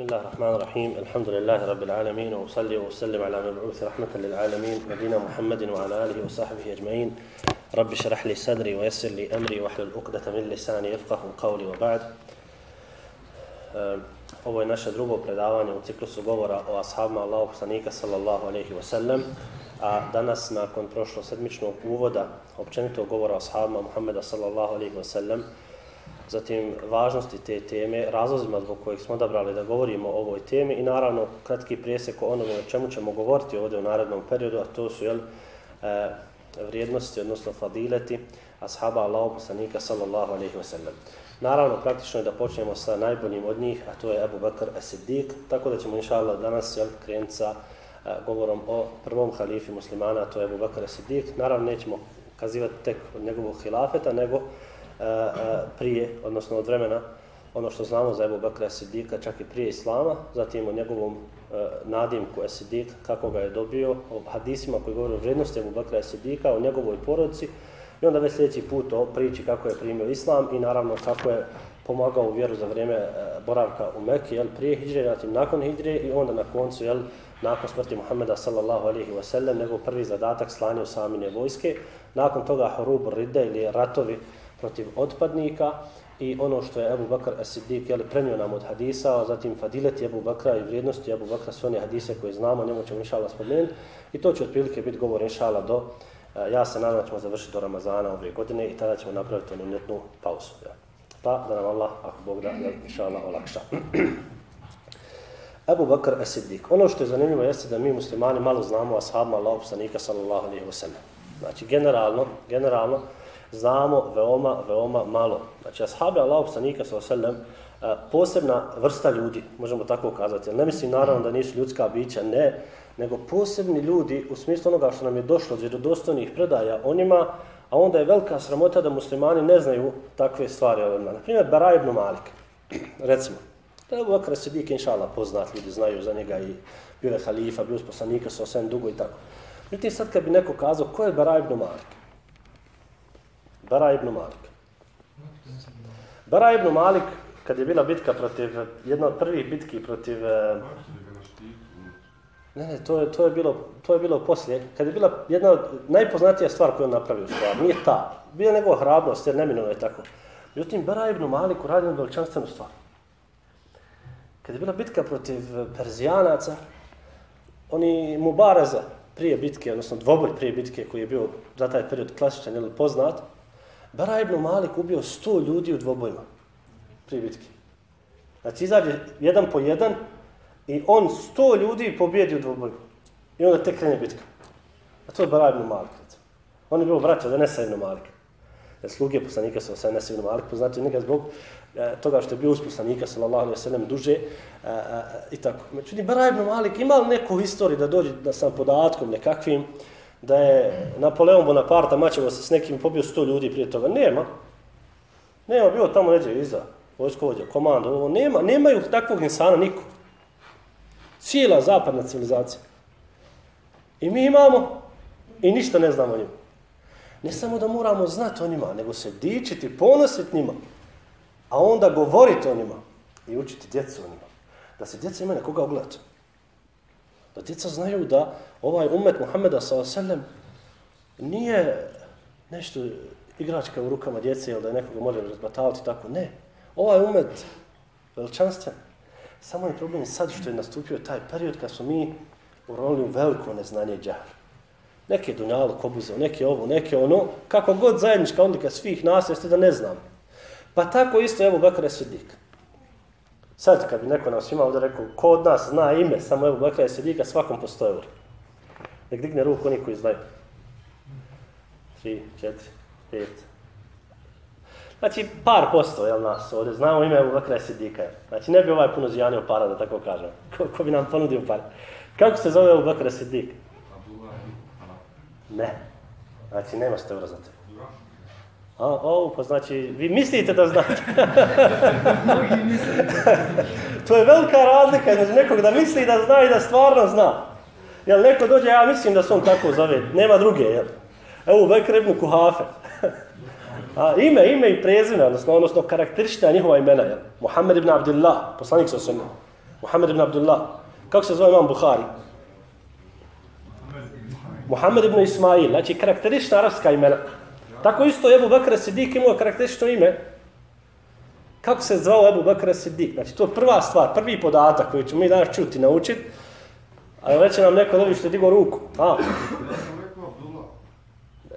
بسم الله الرحمن الرحيم الحمد لله رب العالمين وصلي وسلم على مبعوث رحمة للعالمين نبينا محمد وعلى آله وصحبه أجمعين رب اشرح لي صدري ويسر لي أمري واحلل عقدة من لساني يفقه قولي وبعد Ovo je naše drugo predavanje u ciklusu govora o ashabima Allahu poslanika sallallahu alejhi ve sellem, a danas nakon prošlo sedmičnog uvoda općenito govora o ashabima Muhameda sallallahu alejhi ve sellem, zatim važnosti te teme, razlozima zbog kojih smo odabrali da govorimo o ovoj temi i naravno kratki presjek o onome o čemu ćemo govoriti ovdje u narednom periodu, a to su jel, e, vrijednosti, odnosno fadileti ashaba Allahu poslanika sallallahu alejhi ve sellem. Naravno, praktično je da počnemo sa najboljim od njih, a to je Abu Bakr as-Siddiq, tako da ćemo inša Allah danas jel, krenuti sa e, govorom o prvom halifi muslimana, a to je Abu Bakr as-Siddiq. Naravno, nećemo kazivati tek od njegovog hilafeta, nego Eh, eh, prije, odnosno od vremena, ono što znamo za Ebu Bekra Sidika čak i prije Islama, zatim o njegovom e, nadimku Sidik, kako ga je dobio, o hadisima koji govore o vrednosti Ebu Bekra Sidika, o njegovoj porodici, I onda već sljedeći put o priči kako je primio islam i naravno kako je pomagao u vjeru za vrijeme e, boravka u Mekke, jel, prije Hidre, zatim nakon Hidre i onda na koncu, jel, nakon smrti Muhammeda sallallahu alaihi wa sallam, njegov prvi zadatak slanje u samine vojske. Nakon toga Horub Ride ili ratovi protiv otpadnika i ono što je Ebu Bakr as-Siddiq jeli, prenio nam od hadisa, a zatim fadileti Ebu Bakra i vrijednosti Ebu Bakra, sve one hadise koje znamo, njemu ćemo inšala spomenuti. I to će otprilike biti govor inšala do eh, ja se nadam da ćemo završiti do Ramazana ove godine i tada ćemo napraviti onu ljetnu pauzu. Ja. Pa da nam Allah, ako Bog da, inša inšala olakša. Ebu Bakr as-Siddiq. Ono što je zanimljivo jeste da mi muslimani malo znamo ashabima Allahog poslanika sallallahu alaihi wa sallam. Znači, generalno, generalno, znamo veoma, veoma malo. Znači, ashabi Allah poslanika sa oselem, posebna vrsta ljudi, možemo tako kazati. Ne mislim naravno da nisu ljudska bića, ne, nego posebni ljudi u smislu onoga što nam je došlo od vjerodostojnih predaja o njima, a onda je velika sramota da muslimani ne znaju takve stvari o njima. Naprimjer, Bara ibn Malik, recimo. To je Bakr Sidik, inša Allah, poznat, ljudi znaju za njega i bio je halifa, bio je poslanika sa osam dugo i tako. Međutim, sad kad bi neko kazao, ko je Bara ibn Malik? Bara ibn Malik. Bara ibn Malik, kad je bila bitka protiv, jedna od prvih bitki protiv e, Ne, ne, to je, to je bilo, to je bilo poslije, kad je bila jedna od najpoznatija stvar koju on napravio stvar, nije ta, bila njegova hrabrost, jer neminovno je tako. Međutim, Bara ibn Malik uradio jednu veličanstvenu stvar. Kad je bila bitka protiv Perzijanaca, oni Mubaraza prije bitke, odnosno dvoboj prije bitke koji je bio za taj period klasičan ili poznat, Bara ibn Malik ubio sto ljudi u dvobojima prije bitke. Znači, izađe jedan po jedan, I on sto ljudi pobjedi u dvoboju. I onda tek krene bitka. A to je Bara ibn Malik. On je bio brat od Enesa ibn Malik. Jer sluge poslanika su Enesa ibn Malik poznati njega zbog e, toga što je bio uz poslanika sallallahu alaihi sallam duže e, e, i tako. Međutim, Bara ibn Malik ima li neku historiju da dođe da sam podatkom nekakvim da je Napoleon Bonaparte mačevo se s nekim pobio sto ljudi prije toga? Nema. Nema, bio tamo neđe iza vojskovođa, komando, ovo, nema, nemaju takvog insana niko. Cijela zapadna civilizacija. I mi imamo i ništa ne znamo o njima. Ne samo da moramo znati o njima, nego se dičiti, ponositi njima, a onda govoriti o njima i učiti djecu o njima. Da se djeca imaju nekoga ogledati. Da djeca znaju da ovaj umet Muhammeda s.a.v. nije nešto igračka u rukama djece ili da je nekoga može razbataliti tako. Ne. Ovaj umet veličanstven Samo je problem sad što je nastupio taj period kad smo mi urolili u veliko neznanje džahra. Neke dunjalo kobuzeo, neke ovo, neke ono, kako god zajednička odlika svih nas jeste da ne znam. Pa tako isto, evo Bekare Sidik. Sad kad bi neko nas imao da rekao, ko od nas zna ime, samo evo Bekare Sidika, svakom po 100 eur. Nek digne ruku oni koji znaju. 3, 4, 5, Znači, par posto, jel nas ovdje, znamo ime u Bakra Sidika. Znači, ne bi ovaj puno zijanio para, da tako kažem. Ko, ko bi nam ponudio para? Kako se zove u Bakra Sidik? Ne. Znači, nema ste euro za te. A, o, pa znači, vi mislite da znate. to je velika razlika znači nekog da misli da zna i da stvarno zna. Jel neko dođe, ja mislim da se on tako zove, nema druge, jel? Evo, Bekr ibn Kuhafe. A, ime, ime i prezime, odnosno, odnosno karakteristika njihova imena, je. Muhammed ibn Abdullah, poslanik sa osvrme. Muhammed ibn Abdullah. Kako se zove imam Buhari? Muhammed ibn Ismail. Znači, karakterična arabska imena. Tako isto Ebu Bakr Siddiq imao karakteristično ime. Kako se zvao Ebu Bakr Siddiq? Znači, to je prva stvar, prvi podatak koji ćemo mi danas čuti, naučiti. Ali već nam neko dobi što je digo ruku. A.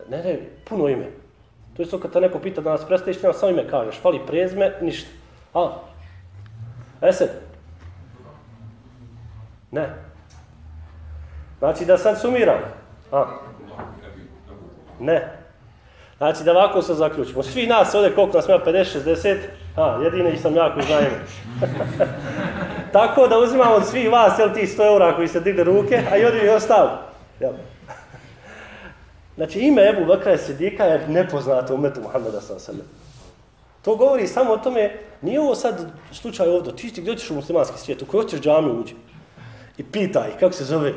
Ne, ne, puno ime. To je isto kad te neko pita da nas predstaviš, nema samo ime kažeš. Fali prezme, ništa. A. Esed. Ne. Znači da sad sumiram. A. Ne. Znači da ovako se zaključimo. Svi nas ovdje, koliko nas ima, 50, 60, a, jedini sam ja koji znajem. Tako da uzimamo od svih vas, jel ti 100 eura koji ste digli ruke, a i odim i ostav. Jel? Znači ime Ebu Bakra Sidika je nepoznato umetu Muhammeda s.a.v. To govori samo o tome, nije ovo sad slučaj ovdje, ti ti gdje ćeš u muslimanski svijet, u kojoj ćeš džami uđi i pitaj kako se zove.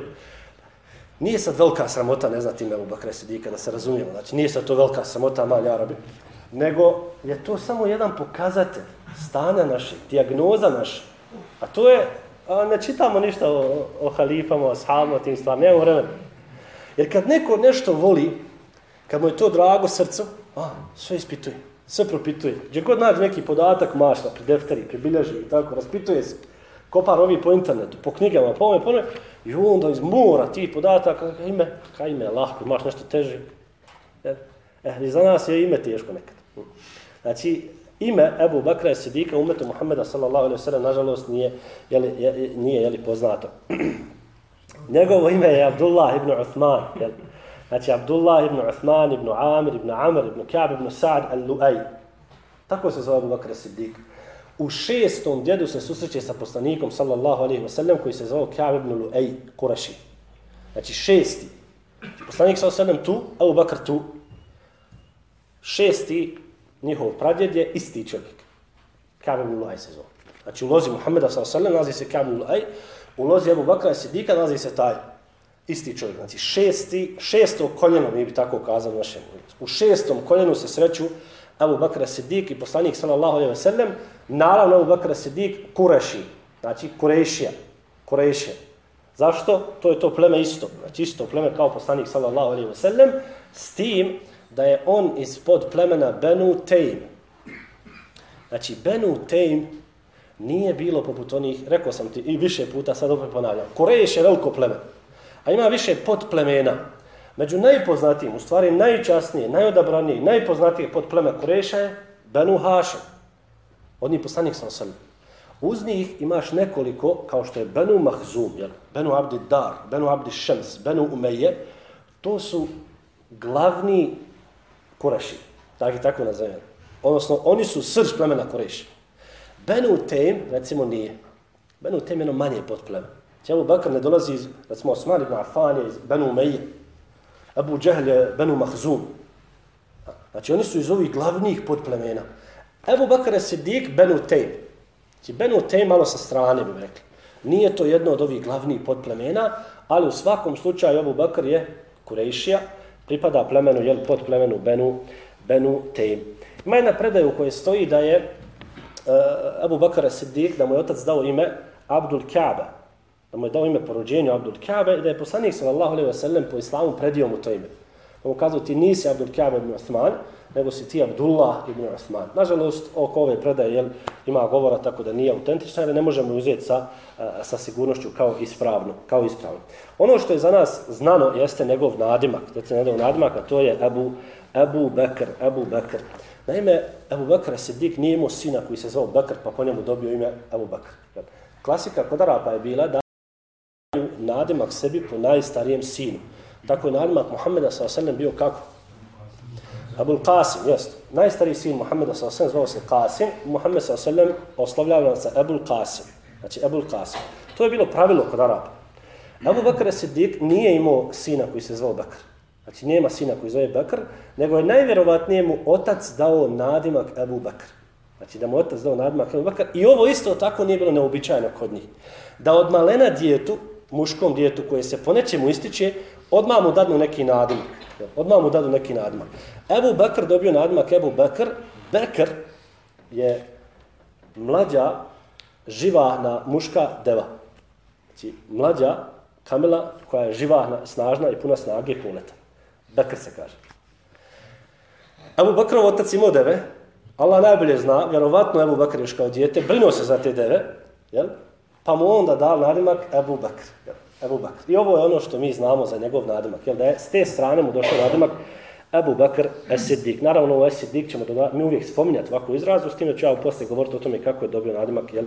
Nije sad velika sramota ne znati ime Ebu Bakra Sidika, da se razumijemo, znači nije sad to velika sramota, mali arabi, nego je to samo jedan pokazatelj stana naše, dijagnoza naše. A to je, a ne čitamo ništa o, o halifama, o sahabima, tim stvarima, nemamo vremena. Jer kad neko nešto voli, kad mu je to drago srcu, a, sve ispituje, sve propituje. Gdje god nađe neki podatak, mašla, pri defteri, pribilježi i tako, raspituje se. Kopa rovi po internetu, po knjigama, po ome, po ome, i onda iz mora tih podataka, ime, kaj ime, lahko, imaš nešto teže. E, e, i za nas je ime teško nekad. Znači, ime Ebu Bakra je Sidika, umetu Muhammeda sallallahu alaihi sallam, nažalost, nije, jeli, je, nije jeli, poznato. Njegovo ime je Abdullah ibn Uthman. Jel? Znači, Abdullah ibn Uthman ibn Amir ibn Amr ibn Ka'b ibn Sa'd al-Lu'ay. Tako se zove Abu Bakr Siddiq. U šestom djedu se susreće sa poslanikom, sallallahu alaihi wa sallam, koji se zove Ka'b ibn Lu'ej Kureši. Znači, šesti. Znači, poslanik, sallallahu alaihi wa sallam, tu, Abu Bakr tu. Šesti, njihov pradjed je isti čovjek. Ka'b ibn Lu'ej se zove. Znači, u lozi Muhammeda, sallallahu alaihi wa sallam, nazi se Ka'b ibn Lu'ej, u lozi Abu Bakra Sidika nalazi se taj isti čovjek. Znači šesti, šesto koljeno, mi bi tako kazali našem. U šestom koljenu se sreću Abu Bakra Siddiq i poslanik sallallahu alejhi ve sellem, naravno Abu Bakra Siddiq Kureši, znači Kurešija, Kurešija. Zašto? To je to pleme isto, znači isto pleme kao poslanik sallallahu alejhi ve sellem, s tim da je on ispod plemena Benu Tejm. Znači Benu Tejm nije bilo poput onih, rekao sam ti i više puta, sad opet ponavljam, Kureš je veliko pleme, a ima više podplemena. Među najpoznatijim, u stvari najčasnije, najodabranije, najpoznatije podpleme Kureša je Benu Hašem. Od njih poslanik sam sam. Uz njih imaš nekoliko, kao što je Benu Mahzum, jel? Benu Abdi Dar, Benu Abdi Šems, Benu Umeje, to su glavni Kureši, tako i tako nazivaju. Odnosno, oni su srž plemena Kureša. Benu Tem, recimo, nije. Benu Tem je jedno manje potpleme. Čemu Bakr ne dolazi iz, recimo, Osman ibn Affan iz Benu Umeje Abu Džehl je Benu Mahzum. Znači, oni su iz ovih glavnih podplemena. Abu Bakr je Siddiq Benu Tejm. Znači, Benu Tejm malo sa strane, bi rekli. Nije to jedno od ovih glavnih podplemena, ali u svakom slučaju Abu Bakr je Kurejšija, pripada plemenu, jel, podplemenu Benu, Benu Tejm. Ima jedna predaja u kojoj stoji da je uh, Abu Bakr Siddiq, da mu je otac dao ime Abdul Kaaba, da mu je dao ime po rođenju Abdul Kabe i da je poslanik sallallahu alejhi ve sellem po islamu predio mu to ime. On mu kazao ti nisi Abdul Kabe ibn Uthman, nego si ti Abdullah ibn Uthman. Nažalost, oko ove predaje jel, ima govora tako da nije autentična, ali ne možemo uzeti sa, sa sigurnošću kao ispravno. Kao ispravno. Ono što je za nas znano jeste njegov nadimak. Znači, njegov nadimak, a to je Abu, Abu Bekr. Abu Bekr. Naime, Abu Bakr Siddiq nije imao sina koji se zvao Bakr, pa po njemu dobio ime Abu Bakr. Klasika kod Arapa je bila da nadimak sebi po najstarijem sinu. Tako je nadimak Muhammeda s.a.v. bio kako? Abu Qasim, jest. Najstariji sin Muhammeda s.a.v. zvao se Qasim, Muhammed s.a.v. oslavljava se Abu Qasim. Znači Abu Qasim. To je bilo pravilo kod Araba. Abu Bakr Siddiq nije imao sina koji se zvao Bakr. Znači nema sina koji zove Bakr, nego je najvjerovatnije mu otac dao nadimak Abu Bakr. Znači da mu otac dao nadimak Abu Bakr. I ovo isto tako nije bilo neobičajno kod njih. Da od malena djetu, muškom djetu koje se po nečemu ističe, odmah mu dadnu neki nadimak. Odmah mu dadu neki nadimak. Ebu Bekr dobio nadimak Ebu Bekr. Bekr je mlađa živahna muška deva. Znači, mlađa kamela koja je živahna, snažna i puna snage i poleta. Bekr se kaže. Abu Bakrov otac imao deve, Allah najbolje zna, vjerovatno Abu Bakr još kao dijete, brinuo se za te deve, jel? Pa mu onda dal nadimak Abu Bakr. Ebu Abu Bakr. I ovo je ono što mi znamo za njegov nadimak. Jel? Da je s te strane mu došao nadimak Abu Bakr Esidik. Naravno, u Esidik ćemo doda, mi uvijek spominjati ovakvu izrazu, s tim ću ja poslije govoriti o tome kako je dobio nadimak jel?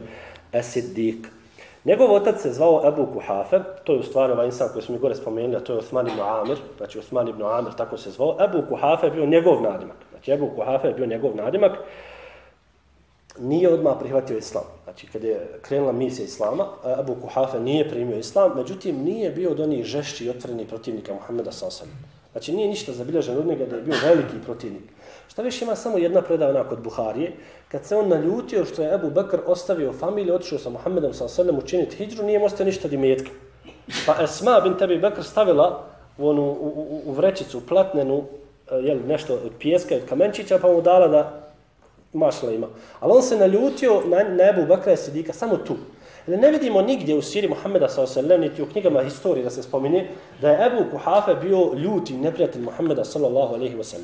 Esidik. Njegov otac se zvao Abu Kuhafe, to je u stvari ovaj insan koji smo mi gore spomenuli, a to je Osman ibn Amir, znači Osman ibn Amir, tako se zvao. Abu Kuhafe je bio njegov nadimak. Znači Abu Kuhafe je bio njegov nadimak. Nije odmah prihvatio islam. Znači kad je krenula misija islama, e, Abu Kuhafe nije primio islam, međutim nije bio od onih žešći i otvorenih protivnika Muhammeda s.a.v. Znači nije ništa zabilježen od njega da je bio veliki protivnik. Šta više ima samo jedna predavna kod Buharije, kad se on naljutio što je Abu Bekr ostavio familiju, otišao sa Muhammedom sa učiniti hijđru, nije mostio ništa dimetka. Pa Esma bin Tebi Bekr stavila u, onu, u, u, u vrećicu platnenu e, jel, nešto od pijeska od kamenčića, pa mu dala da mašla ima. Ali on se naljutio na, na Ebu Bakra i Sidika samo tu. Jer ne vidimo nigdje u siri Muhammeda s.a.v. niti u knjigama historije da se spomine da je Ebu Kuhafe bio ljuti neprijatelj Muhammeda s.a.v.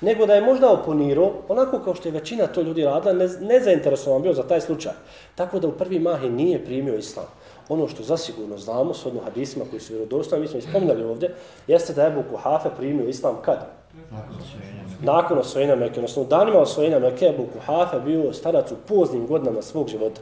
Nego da je možda oponirao, onako kao što je većina to ljudi radila, ne, nezainteresovan bio za taj slučaj. Tako da u prvi mahi nije primio islam. Ono što zasigurno znamo, s hadisima koji su vjerodostojni, mi smo ispomnjali ovdje, jeste da je Ebu Kuhafe primio islam kad? Nakon osvojenja Mekke. Odnosno, u danima osvojenja Mekke, Ebu Kuhafe bio starac u poznim godinama svog života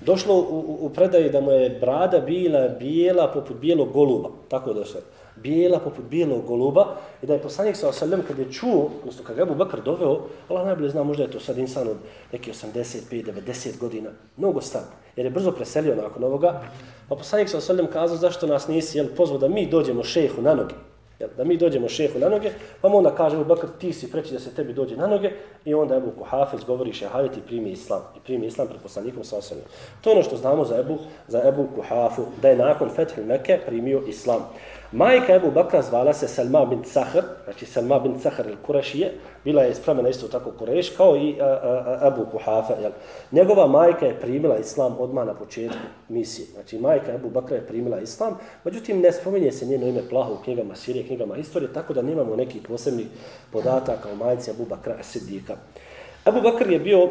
došlo u, u, u predaji da mu je brada bila bijela poput bijelog goluba. Tako je došlo. Bijela poput bijelog goluba. I da je poslanik sa osallam kad je čuo, odnosno kad je Ebu Bakr doveo, Allah najbolje zna, možda je to sad insan od neki 85-90 godina. Mnogo stan. Jer je brzo preselio nakon ovoga. Pa poslanik sa osallam kazao zašto nas nisi jel, pozvao da mi dođemo šehu na noge. Jel, da mi dođemo šehu na noge, pa mu onda kaže, Bakr, ti si preći da se tebi dođe na noge, i onda Ebu Kuhafez govori šehadet i primi islam. I primi islam pred poslanikom sa osvrame. To je ono što znamo za Ebu, za Ebu Kuhafu, da je nakon Fethil Mekke primio islam. Majka Ebu Bakra zvala se Salma bin Sahr, znači Salma bin Sahr il Kurešije, bila je spremena isto tako Kureš, kao i a, a, Ebu Kuhafa. Jel? Njegova majka je primila islam odmah na početku misije. Znači majka Ebu Bakra je primila islam, međutim ne spominje se njeno ime plaho u knjigama Sirije, knjigama istorije, tako da nemamo nekih posebnih podataka o majci Ebu Bakra Sidika. Ebu Bakr je bio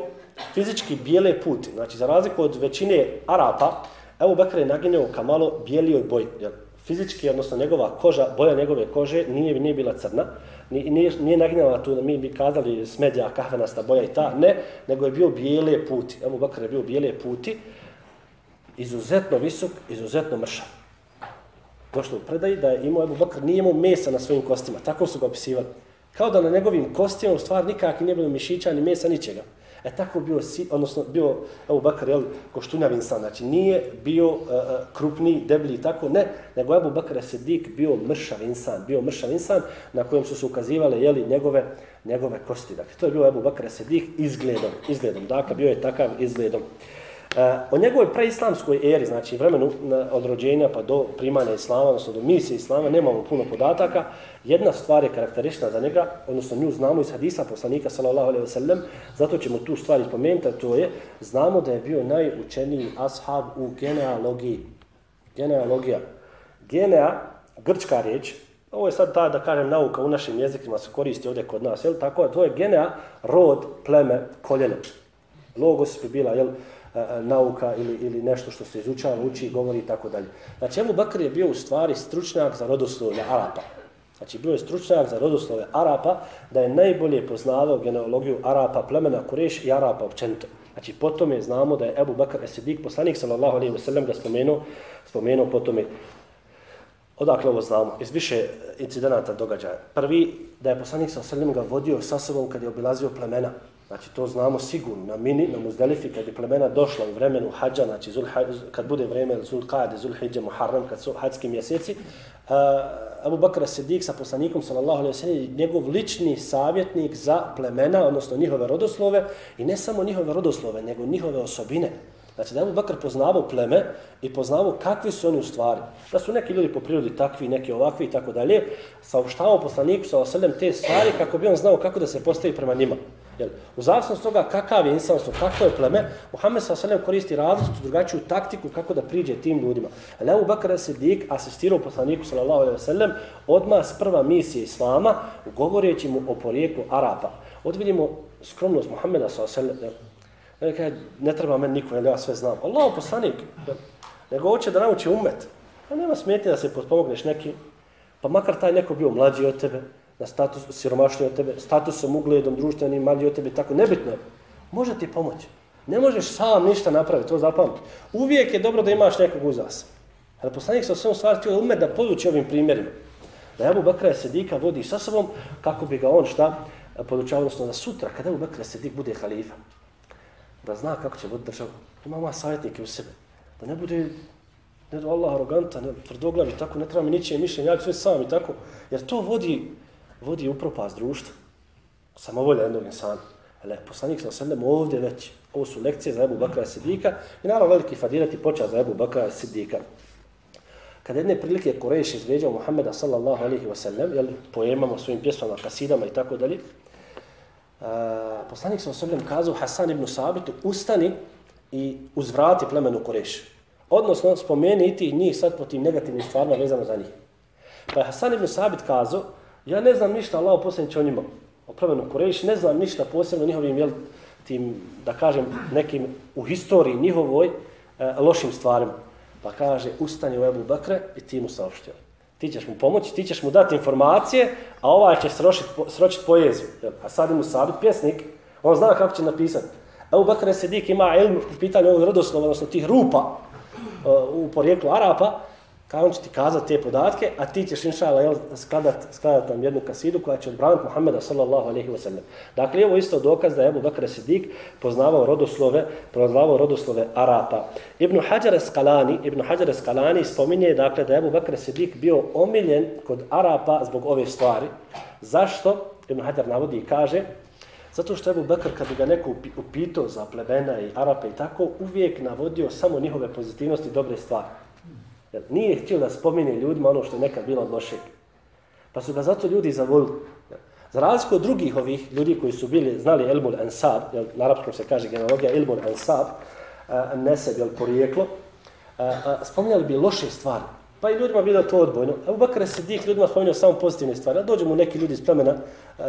fizički bijele puti, znači za razliku od većine Arapa, Ebu Bakr je naginjao ka malo bilijoj boji. Jel? Fizički, odnosno njegova koža, boja njegove kože nije, nije bila crna, nije, nije naginjala tu da mi bi kazali smedja, kahvenasta boja i ta, ne, nego je bio bijele puti. Ebu Bakr je bio bijele puti, izuzetno visok, izuzetno mršav. Došlo u predaji da je imao Ebu Bakr, nije imao mesa na svojim kostima, tako su ga opisivali. Kao da na njegovim kostima u stvari nikak nije bilo mišića, ni mesa, ničega. E tako bio, odnosno bio Ebu Bakar, jel, koštunjav insan, znači nije bio uh, krupni, deblji i tako, ne, nego Ebu Bakar Sedik bio mršav insan, bio mršav insan na kojem su se ukazivale, jeli, njegove, njegove kosti. Dakle, to je bio Ebu Bakar Sedik izgledom, izgledom, dakle, bio je takav izgledom. Uh, Eh, o njegovoj preislamskoj eri, znači vremenu od rođenja pa do primanja islama, odnosno do misije islama, nemamo puno podataka. Jedna stvar je karakteristična za njega, odnosno nju znamo iz hadisa poslanika sallallahu alaihi ve sellem, zato ćemo tu stvari spomenuti, to je, znamo da je bio najučeniji ashab u genealogiji. Genealogija. Genea, grčka riječ, ovo je sad ta, da kažem, nauka u našim jezikima se koristi ovdje kod nas, jel tako? To je genea, rod, pleme, koljeno. Logos bi bila, jel, E, e, nauka ili, ili nešto što se izučava, uči, govori i tako dalje. Znači, Ebu Bakr je bio u stvari stručnjak za rodoslovlje Arapa. Znači, bio je stručnjak za rodoslove Arapa, da je najbolje poznavao genealogiju Arapa, plemena Kureš i Arapa općenito. Znači, potom je znamo da je Ebu Bakr Esedik, poslanik sallallahu alaihi wasallam, ga spomenuo, spomenuo potom je Odakle ovo znamo? Iz više incidenata događaja. Prvi, da je poslanik sallallahu alaihi wa ga vodio sa sobom kad je obilazio plemena. Znači to znamo sigurno na mini, na Muzdalifi, kad je plemena došla u vremenu hađa, znači zul, kad bude vreme Zul Qade, Zul Muharram, kad su hađski mjeseci, uh, Abu Bakr Sidik sa poslanikom, sallallahu alaihi sallam, njegov lični savjetnik za plemena, odnosno njihove rodoslove, i ne samo njihove rodoslove, nego njihove osobine. Znači da je Abu Bakr poznavao pleme i poznavao kakvi su oni u stvari. Da su neki ljudi po prirodi takvi, neki ovakvi i tako dalje, saopštavao poslaniku, sallallahu alaihi sallam, te stvari kako bi on znao kako da se postavi prema njima. Jel? U zavisnosti toga kakav je insanstvo, kako je pleme, Muhammed sa koristi različitu drugačiju taktiku kako da priđe tim ljudima. Lebu Bakr Sidik asistirao poslaniku sallallahu odmah s prva misije Islama govoreći mu o porijeklu Arapa. Odvidimo skromnost Muhammeda sa sallam. Ne, ne treba meni niko, ja sve znam. Allah poslanik, nego hoće da nauči umet. Pa nema smetnje da se potpomogneš neki, pa makar taj neko bio mlađi od tebe, na status siromašnije od tebe, statusom, ugledom, društvenim, mali od tebe, tako nebitno je. Može ti pomoći. Ne možeš sam ništa napraviti, to zapamti. Uvijek je dobro da imaš nekog uzas. Ali poslanik sa svojom stvari htio ume da poduči ovim primjerima. Da Abu Bakra Sedika vodi sa sobom kako bi ga on šta podučao, odnosno da sutra kada Abu Bakra Sedik bude halifa, da zna kako će voditi državu. Ima ima savjetnike u sebe. Da ne bude ne do Allah arogantan, ne, tvrdoglavi, tako ne treba mi ničije mišljenje, ja ću sve sam i tako. Jer to vodi vodi u propast društva. Samovolja jednog insana. Ele, poslanik sa sredem ovdje već. Ovo su lekcije za Ebu Bakra Sidika i naravno veliki fadirat i počeo za Ebu Bakra Sidika. Kad jedne prilike Korejš izveđao Muhammeda sallallahu alaihi wa sallam, jel, poemama, svojim pjesmama, kasidama i tako dalje, poslanik sa sredem kazao Hasan ibn Sabitu, ustani i uzvrati plemenu Kureš. Odnosno, spomeniti njih sad po tim negativnim stvarima vezano za njih. Pa je Hasan ibn Sabit kazao, Ja ne znam ništa Allah posljednici o njima, o plemenu Kurejiš, ne znam ništa posebno njihovim, jel, tim, da kažem, nekim u historiji njihovoj e, lošim stvarima. Pa kaže, ustani u Ebu Bakre i ti mu saopštio. Ti ćeš mu pomoći, ti ćeš mu dati informacije, a ovaj će sročiti sročit poeziju. Jel? A sad mu sabit pjesnik, on zna kako će napisati. Ebu Bakre Sedik ima ilm u pitanju ovog rodoslova, odnosno tih rupa uh, u porijeklu Arapa, kao on će ti kazati te podatke, a ti ćeš inšala jel, skladat, skladat nam jednu kasidu koja će odbraniti Muhammeda sallallahu alaihi wa sallam. Dakle, ovo isto dokaz da je Ebu Bakr Sidik poznavao rodoslove, poznavao rodoslove Arapa. Ibn Hajar Eskalani, Ibn Hajar Eskalani spominje dakle, da je Ebu Bakr Sidik bio omiljen kod Arapa zbog ove stvari. Zašto? Ibn Hajar navodi i kaže, Zato što Ebu Bekr, kad bi ga neko upitao za plebena i Arape i tako, uvijek navodio samo njihove pozitivnosti i dobre stvari. Jer nije htio da spomine ljudima ono što je nekad bilo od lošeg. Pa su ga zato ljudi zavolili. Za razliku od drugih ovih ljudi koji su bili, znali Elmul Ansab, jel, na arapskom se kaže genealogija Elmul Ansab, eh, neseb, jel, porijeklo, eh, eh, spominjali bi loše stvari. Pa i ljudima bilo to odbojno. Evo Bakar sedik ljudima spominjao samo pozitivne stvari. Dođu mu neki ljudi iz plemena,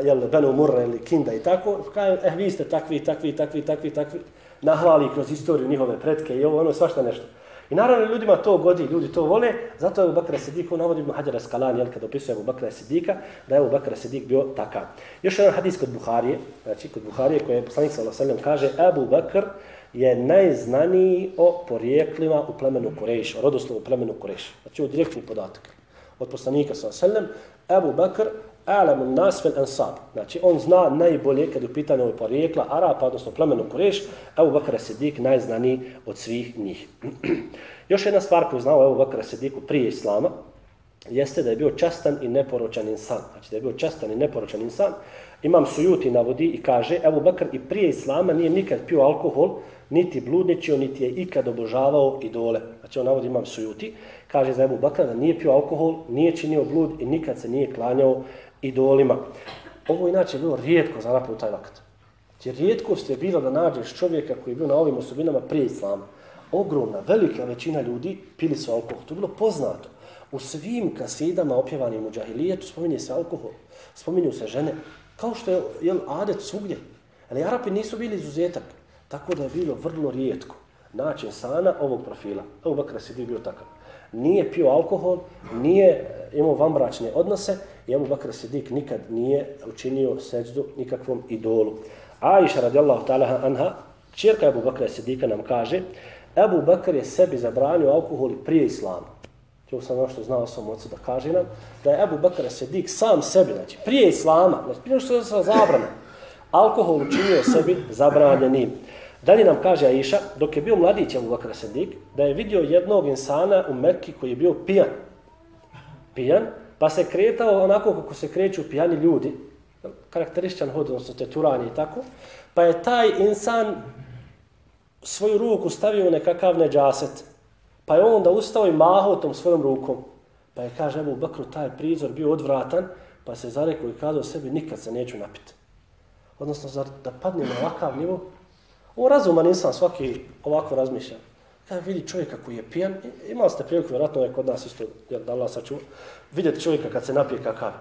jel, Benu Murra ili Kinda i tako, kažu, eh, vi ste takvi, takvi, takvi, takvi, takvi, nahvali kroz istoriju njihove pretke i ovo, ono, svašta nešto. I naravno ljudima to godi, ljudi to vole, zato je Abu Bakr Sidik, on navodi Ibn Hajar Eskalani, jel, kada opisuje Abu Bakr Sidika, da je Abu Bakr Sidik bio takav. Još jedan hadis kod Buharije, znači kod Buharije koje je poslanik sallallahu sallam kaže, Abu Bakr je najznaniji o porijeklima u plemenu Kurejš, o rodoslovu plemenu Kurejš. Znači, ovo direktni podatak. Od poslanika sallallahu sallam, Abu Bakr alamu nas fil ansab. Znači, on zna najbolje kad je u pitanju ovoj porijekla Arapa, odnosno plemenu Kureš, Ebu Bakr Sedik najznaniji od svih njih. Još jedna stvar koju znao Ebu Bakr Sediku prije Islama, jeste da je bio častan i neporočan insan. Znači, da je bio častan i neporočan insan. Imam sujuti navodi i kaže, Ebu Bakr i prije Islama nije nikad pio alkohol, niti bludničio, niti je ikad obožavao idole. Znači, on navodi imam sujuti. Kaže za Ebu Bakra da nije pio alkohol, nije činio blud i nikad se nije klanjao idolima. Ovo inače bilo rijetko za napravu taj vakat. Jer znači, rijetkost je bilo da nađeš čovjeka koji je bio na ovim osobinama prije islama. Ogromna, velika većina ljudi pili su alkohol. To je bilo poznato. U svim kasidama opjevanim u džahilijetu spominje se alkohol. Spominju se žene. Kao što je jel, adet svugdje. Ali Arapi nisu bili izuzetak. Tako da je bilo vrlo rijetko naći sana ovog profila. Evo Bakra Sidi bio takav. Nije pio alkohol, nije imao vambračne odnose i Abu Bakr Sidik nikad nije učinio seđdu nikakvom idolu. Aisha radijallahu ta'ala anha, čirka Abu Bakr Sidika nam kaže, Abu Bakr je sebi zabranio alkohol prije islama. Čuo sam ono što znao sam ocu da kaže nam, da je Abu Bakr Sidik sam sebi, znači prije islama, znači prije što je zabrana, alkohol učinio sebi zabranjenim. Dalje nam kaže Aisha, dok je bio mladić Abu Bakr Sidik, da je vidio jednog insana u Mekki koji je bio pijan. Pijan, Pa se kretao onako kako se kreću pijani ljudi, karakterističan hod, odnosno teturanje i tako, pa je taj insan svoju ruku stavio u nekakav neđaset, pa je onda ustao i mahao tom svojom rukom. Pa je, kaže, Abu Bakru, taj prizor bio odvratan, pa se zarekao i kazao sebi, nikad se neću napiti. odnosno zar da padne na ovakav nivo, ovo razuman insan svaki ovako razmišlja. Kada vidi čovjeka koji je pijan, imali ste priliku, vjerojatno je kod nas isto, jer da Allah sačuva, vidjeti čovjeka kad se napije kakav.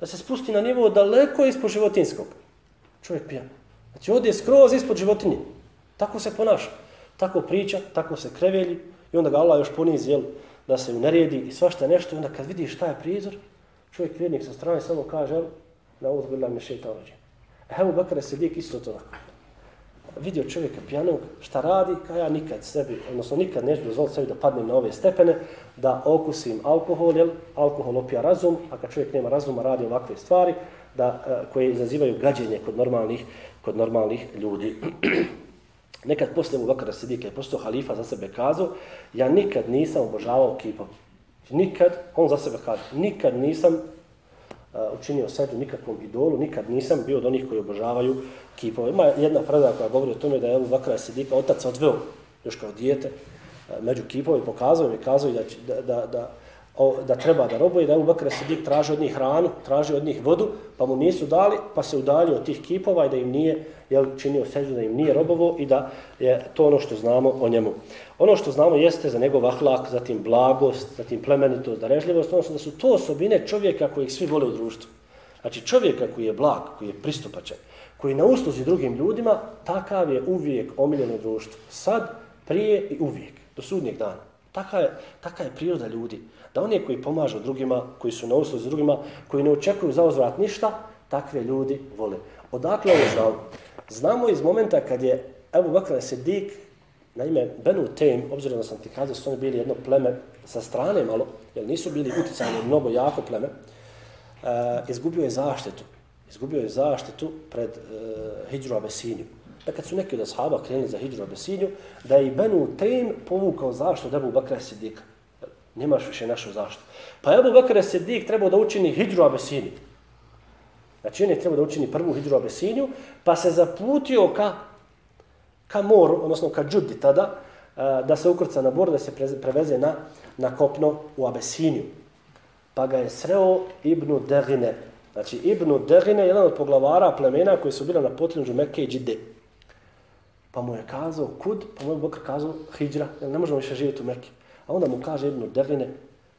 Da se spusti na nivo daleko ispod životinskog. Čovjek pijan. Znači ovdje je skroz ispod životinje. Tako se ponaša. Tako priča, tako se krevelji i onda ga Allah još ponizi, jel, da se naredi i svašta nešto. I onda kad vidi šta je prizor, čovjek vjernik sa strane samo kaže, jel, na ovog bila mi šeitan rođen. Evo Bakar se lijek isto to tako. Vidio čovjeka pijanog, šta radi, kao ja nikad sebi, odnosno nikad neću dozvoliti sebi da padnem na ove stepene, da okusim alkohol, jer alkohol opija razum, a kad čovjek nema razuma, radi ovakve stvari, da, e, koje izazivaju gađenje kod normalnih, kod normalnih ljudi. Nekad posle mu Bakara Sidike je postao halifa za sebe kazao, ja nikad nisam obožavao kipom. Nikad, on za sebe kaže, nikad nisam Eh, učinio sebi nikakvom idolu, nikad nisam bio od onih koji obožavaju kipove. Ima jedna predaja koja govori o tome da je Ebu Bakra Sidika otac odveo još kao dijete eh, među kipove i pokazao im i kazao da, da, da, da o, da treba da robuje, da je Ubakr Sidik traži od njih hranu, traži od njih vodu, pa mu nisu dali, pa se udalio od tih kipova i da im nije jel, činio seđu, da im nije robovo i da je to ono što znamo o njemu. Ono što znamo jeste za njegov ahlak, zatim blagost, zatim plemenitost, darežljivost, odnosno da su to osobine čovjeka kojih svi vole u društvu. Znači čovjeka koji je blag, koji je pristupačan, koji na usluzi drugim ljudima, takav je uvijek omiljen u društvu. Sad, prije i uvijek, do sudnjeg dana. Taka je, taka je priroda ljudi. Da one koji pomažu drugima, koji su na usluzi drugima, koji ne očekuju za uzvrat ništa, takve ljudi vole. Odakle ovo znamo? Znamo iz momenta kad je Ebu Bakr Sedik, na ime Benu Tejm, obzirom da sam ti kazao, su oni bili jedno pleme sa strane malo, jer nisu bili uticani mnogo jako pleme, uh, izgubio je zaštitu. Izgubio je zaštitu pred e, Hidru Abesiniju da kad su neki od ashaba krenuli za Hidru Abesinju, da je i Benu Tejm povukao zaštitu od Ebu Bakra Sidika. Nemaš više našu zaštitu. Pa Ebu Bakra Sidik trebao da učini hijđu Abesini. Znači on je trebao da učini prvu hijđu Abesinju, pa se zaputio ka, ka moru, odnosno ka Džudi tada, eh, da se ukrca na bor, da se preveze na, na kopno u Abesinju. Pa ga je sreo Ibnu Degine. Znači Ibnu Degine je jedan od poglavara plemena koji su bila na potrebu Mekke i Džide. Pa mu je kazao kud, pa mu je Bokr kazao hijđra, jer ne možemo više živjeti u Mekke. A onda mu kaže Ibnu Devine,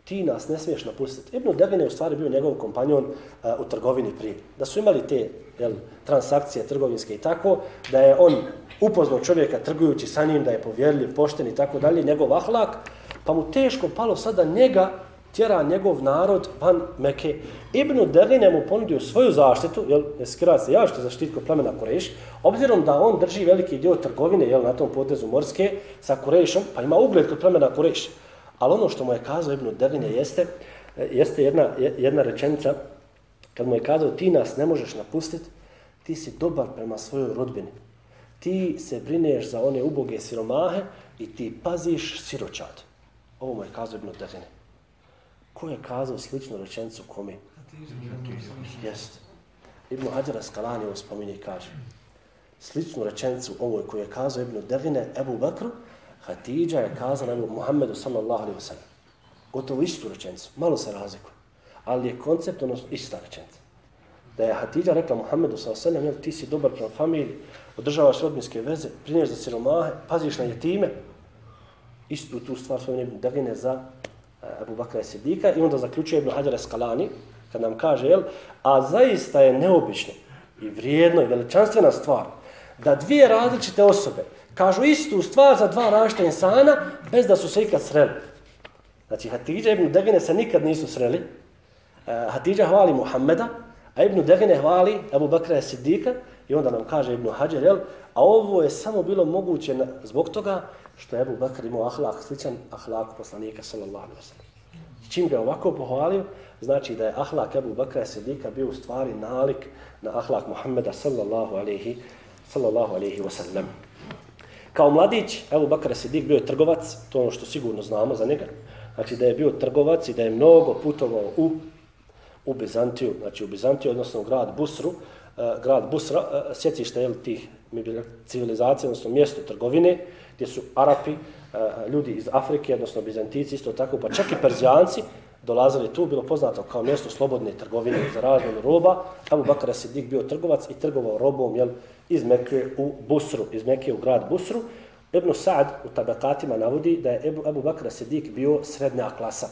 ti nas ne smiješ napustiti. Ibnu Devine je u stvari bio njegov kompanjon uh, u trgovini prije. Da su imali te jel, transakcije trgovinske i tako, da je on upoznao čovjeka trgujući sa njim, da je povjerljiv, pošten i tako dalje, njegov ahlak, pa mu teško palo sada njega tjera njegov narod van Meke. Ibn Derline mu ponudio svoju zaštitu, jel, ne skira se ja zaštitko plemena Kureš, obzirom da on drži veliki dio trgovine jel, na tom potezu morske sa Kurešom, pa ima ugled kod plemena Kureš. Ali ono što mu je kazao Ibn Derline jeste, jeste jedna, jedna rečenica, kad mu je kazao ti nas ne možeš napustiti, ti si dobar prema svojoj rodbini. Ti se brineš za one uboge siromahe i ti paziš siročad. Ovo mu je kazao Ibn Derline. Ko je kazao sličnu rečenicu kome? Jest. Ibn Hađara Askalani ovo spominje i kaže. Sličnu rečenicu ovoj koju je kazao Ibn Devine, Ebu Bakru, Hatidža je kazao Ebu Muhammedu sallallahu alaihi wa sallam. Gotovo istu rečenicu, malo se razlikuje. Ali je koncept ono ista rečenica. Da je Hatidža rekla Muhammedu sallallahu alaihi wa sallam, ti si dobar prema familiji, održavaš rodbinske veze, prinješ za siromahe, paziš na jetime, istu tu stvar svoje Ibn Devine za Abu Bakra Sidika i onda zaključuje Ibn Hajar Eskalani kad nam kaže, jel, a zaista je neobično i vrijedno i veličanstvena stvar da dvije različite osobe kažu istu stvar za dva različita insana bez da su se ikad sreli. Znači, Hatidža i Ibn Degene se nikad nisu sreli. Uh, Hatidža hvali Muhammeda, a Ibn Degene hvali Abu Bakra Sidika i onda nam kaže Ibn Hajar, jel, a ovo je samo bilo moguće zbog toga što je Ebu Bakr imao ahlak sličan ahlaku poslanika sallallahu alaihi wa sallam. Čim ga ovako pohvalio, znači da je ahlak Ebu Bakra Sidika bio u stvari nalik na ahlak Muhammeda sallallahu alaihi, sallallahu alaihi wa sallam. Kao mladić, Ebu Bakr Sidik bio je trgovac, to ono što sigurno znamo za njega. Znači da je bio trgovac i da je mnogo putovao u, u Bizantiju, znači u Bizantiju, odnosno u grad Busru, uh, grad Busra, eh, uh, sjecište jel, tih civilizacija, odnosno mjesto trgovine, gdje su Arapi, eh, ljudi iz Afrike, odnosno Bizantici, isto tako, pa čak i Perzijanci, dolazili tu, bilo poznato kao mjesto slobodne trgovine za razmjenu roba. Abu Bakr Sidik bio trgovac i trgovao robom jel, iz Mekke u Busru, iz Mekke u grad Busru. Ibn Sa'd u tabakatima navodi da je Abu Bakr Sidik bio srednja klasa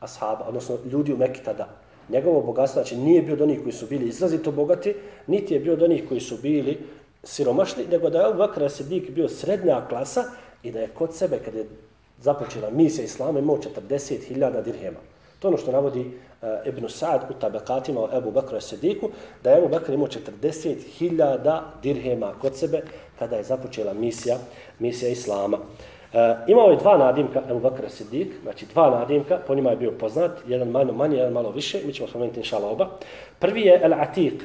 ashaba, odnosno ljudi u Mekke tada. Njegovo bogatstvo, znači nije bio od onih koji su bili izrazito bogati, niti je bio od onih koji su bili siromašni, nego da je Abu Bakr Sidik bio srednja klasa i da je kod sebe, kada je započela misija Islama, imao 40.000 dirhema. To ono što navodi uh, Ibn Sa'd u tabakatima o Ebu Bakru Sediku, da je Ebu Bakr imao 40.000 dirhema kod sebe kada je započela misija, misija Islama. Uh, Eh, imao je dva nadimka Ebu Bakr Sedik, znači dva nadimka, po njima je bio poznat, jedan malo manje, jedan malo više, mi ćemo spomenuti inšala oba. Prvi je El Atiq,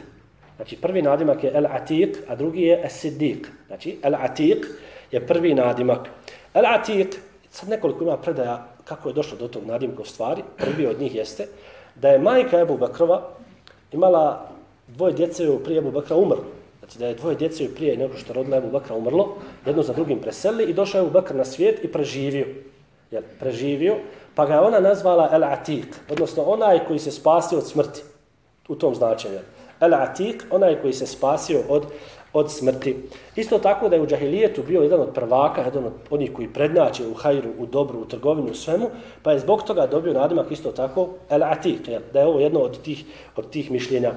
znači prvi nadimak je El Atiq, a drugi je El Sedik. Znači El Atiq je prvi nadimak. El Atiq, sad nekoliko ima predaja kako je došlo do tog nadimka u stvari, prvi od njih jeste da je majka Ebu Bakrova imala dvoje djece prije Ebu Bakra umrlo. Znači da je dvoje djece prije nego što rodila Ebu Bakra umrlo, jedno za drugim preselili i došao Ebu Bakr na svijet i preživio. Jel, preživio, pa ga je ona nazvala El Atiq, odnosno onaj koji se spasio od smrti, u tom značenju. El Atiq, onaj koji se spasio od od smrti. Isto tako da je u džahilijetu bio jedan od prvaka, jedan od onih koji prednače u hajru, u dobru, u trgovinu, u svemu, pa je zbog toga dobio nadimak isto tako El Atiq, da je ovo jedno od tih, od tih mišljenja.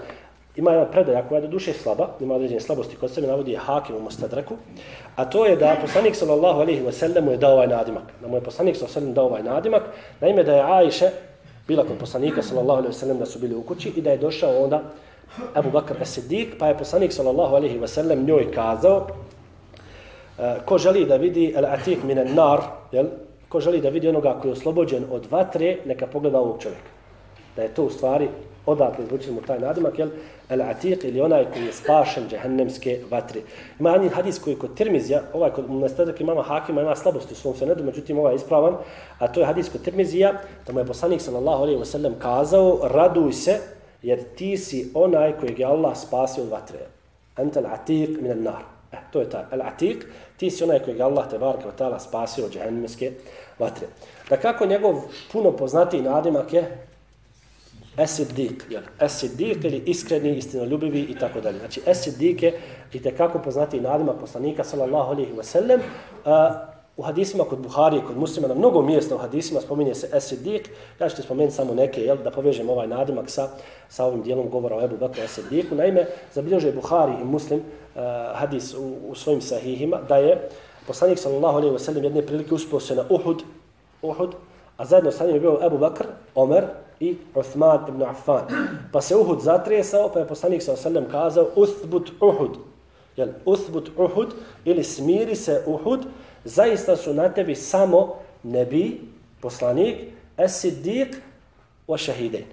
Ima jedna predaja koja je do duše slaba, ima određene slabosti kod sebe, navodi je Hakim u Mostadraku, a to je da poslanik sallallahu alaihi wasallam je dao ovaj nadimak. Da mu je poslanik sallallahu alaihi dao ovaj nadimak, naime da je Ajše bila kod poslanika sallallahu alaihi wasallam da su bili u kući i da je došao onda Abu Bakr as-Siddiq, pa je poslanik sallallahu alaihi wasallam njoj kazao uh, ko želi da vidi al-atik minan nar, jel? ko želi da vidi onoga koji je oslobođen od vatre, neka pogleda ovog čovjeka. Da je to u stvari odatle izvučimo taj nadimak, jel? El Atiq ili onaj koji je spašen džehennemske vatre. Ima jedan hadis koji kod Tirmizija, ovaj kod nastadak imama Hakima ima slabost u svom senedu, međutim ovaj je ispravan, a to je hadis kod Tirmizija, da mu je poslanik sallallahu alaihi wa sallam kazao, raduj se jer ti si onaj kojeg je Allah spasio od vatre. Anta Atiq minan nar. Eh, to je taj. El Atiq, ti si onaj kojeg je Allah te barka wa ta'ala spasio od džehennemske vatre. Da kako njegov puno poznati nadimak je Esidik, jel? Esidik ili iskreni, istinoljubivi i tako dalje. Znači, Esidik je i tekako poznati nadimak poslanika, sallallahu alihi wa sallam, uh, u hadisima kod Buhari kod muslima, na mnogo mjesta u hadisima spominje se Esidik, ja ću ti spomenuti samo neke, jel, da povežem ovaj nadimak sa, sa ovim dijelom govora o Ebu Bekru Esidiku. Naime, zabilježuje Buhari i muslim uh, hadis u, u svojim sahihima, da je poslanik sallallahu alihi wa sallam jedne prilike uspio se na Uhud, Uhud, a zajedno sa njim je bio Ebu Bakr, Omer i Uthman ibn Affan. Pa se Uhud zatresao, pa je poslanik sallallahu osallam kazao Uthbut Uhud, jel, Uthbut Uhud, ili smiri se Uhud, zaista su na tebi samo nebi, poslanik, es-siddiq wa shahidain.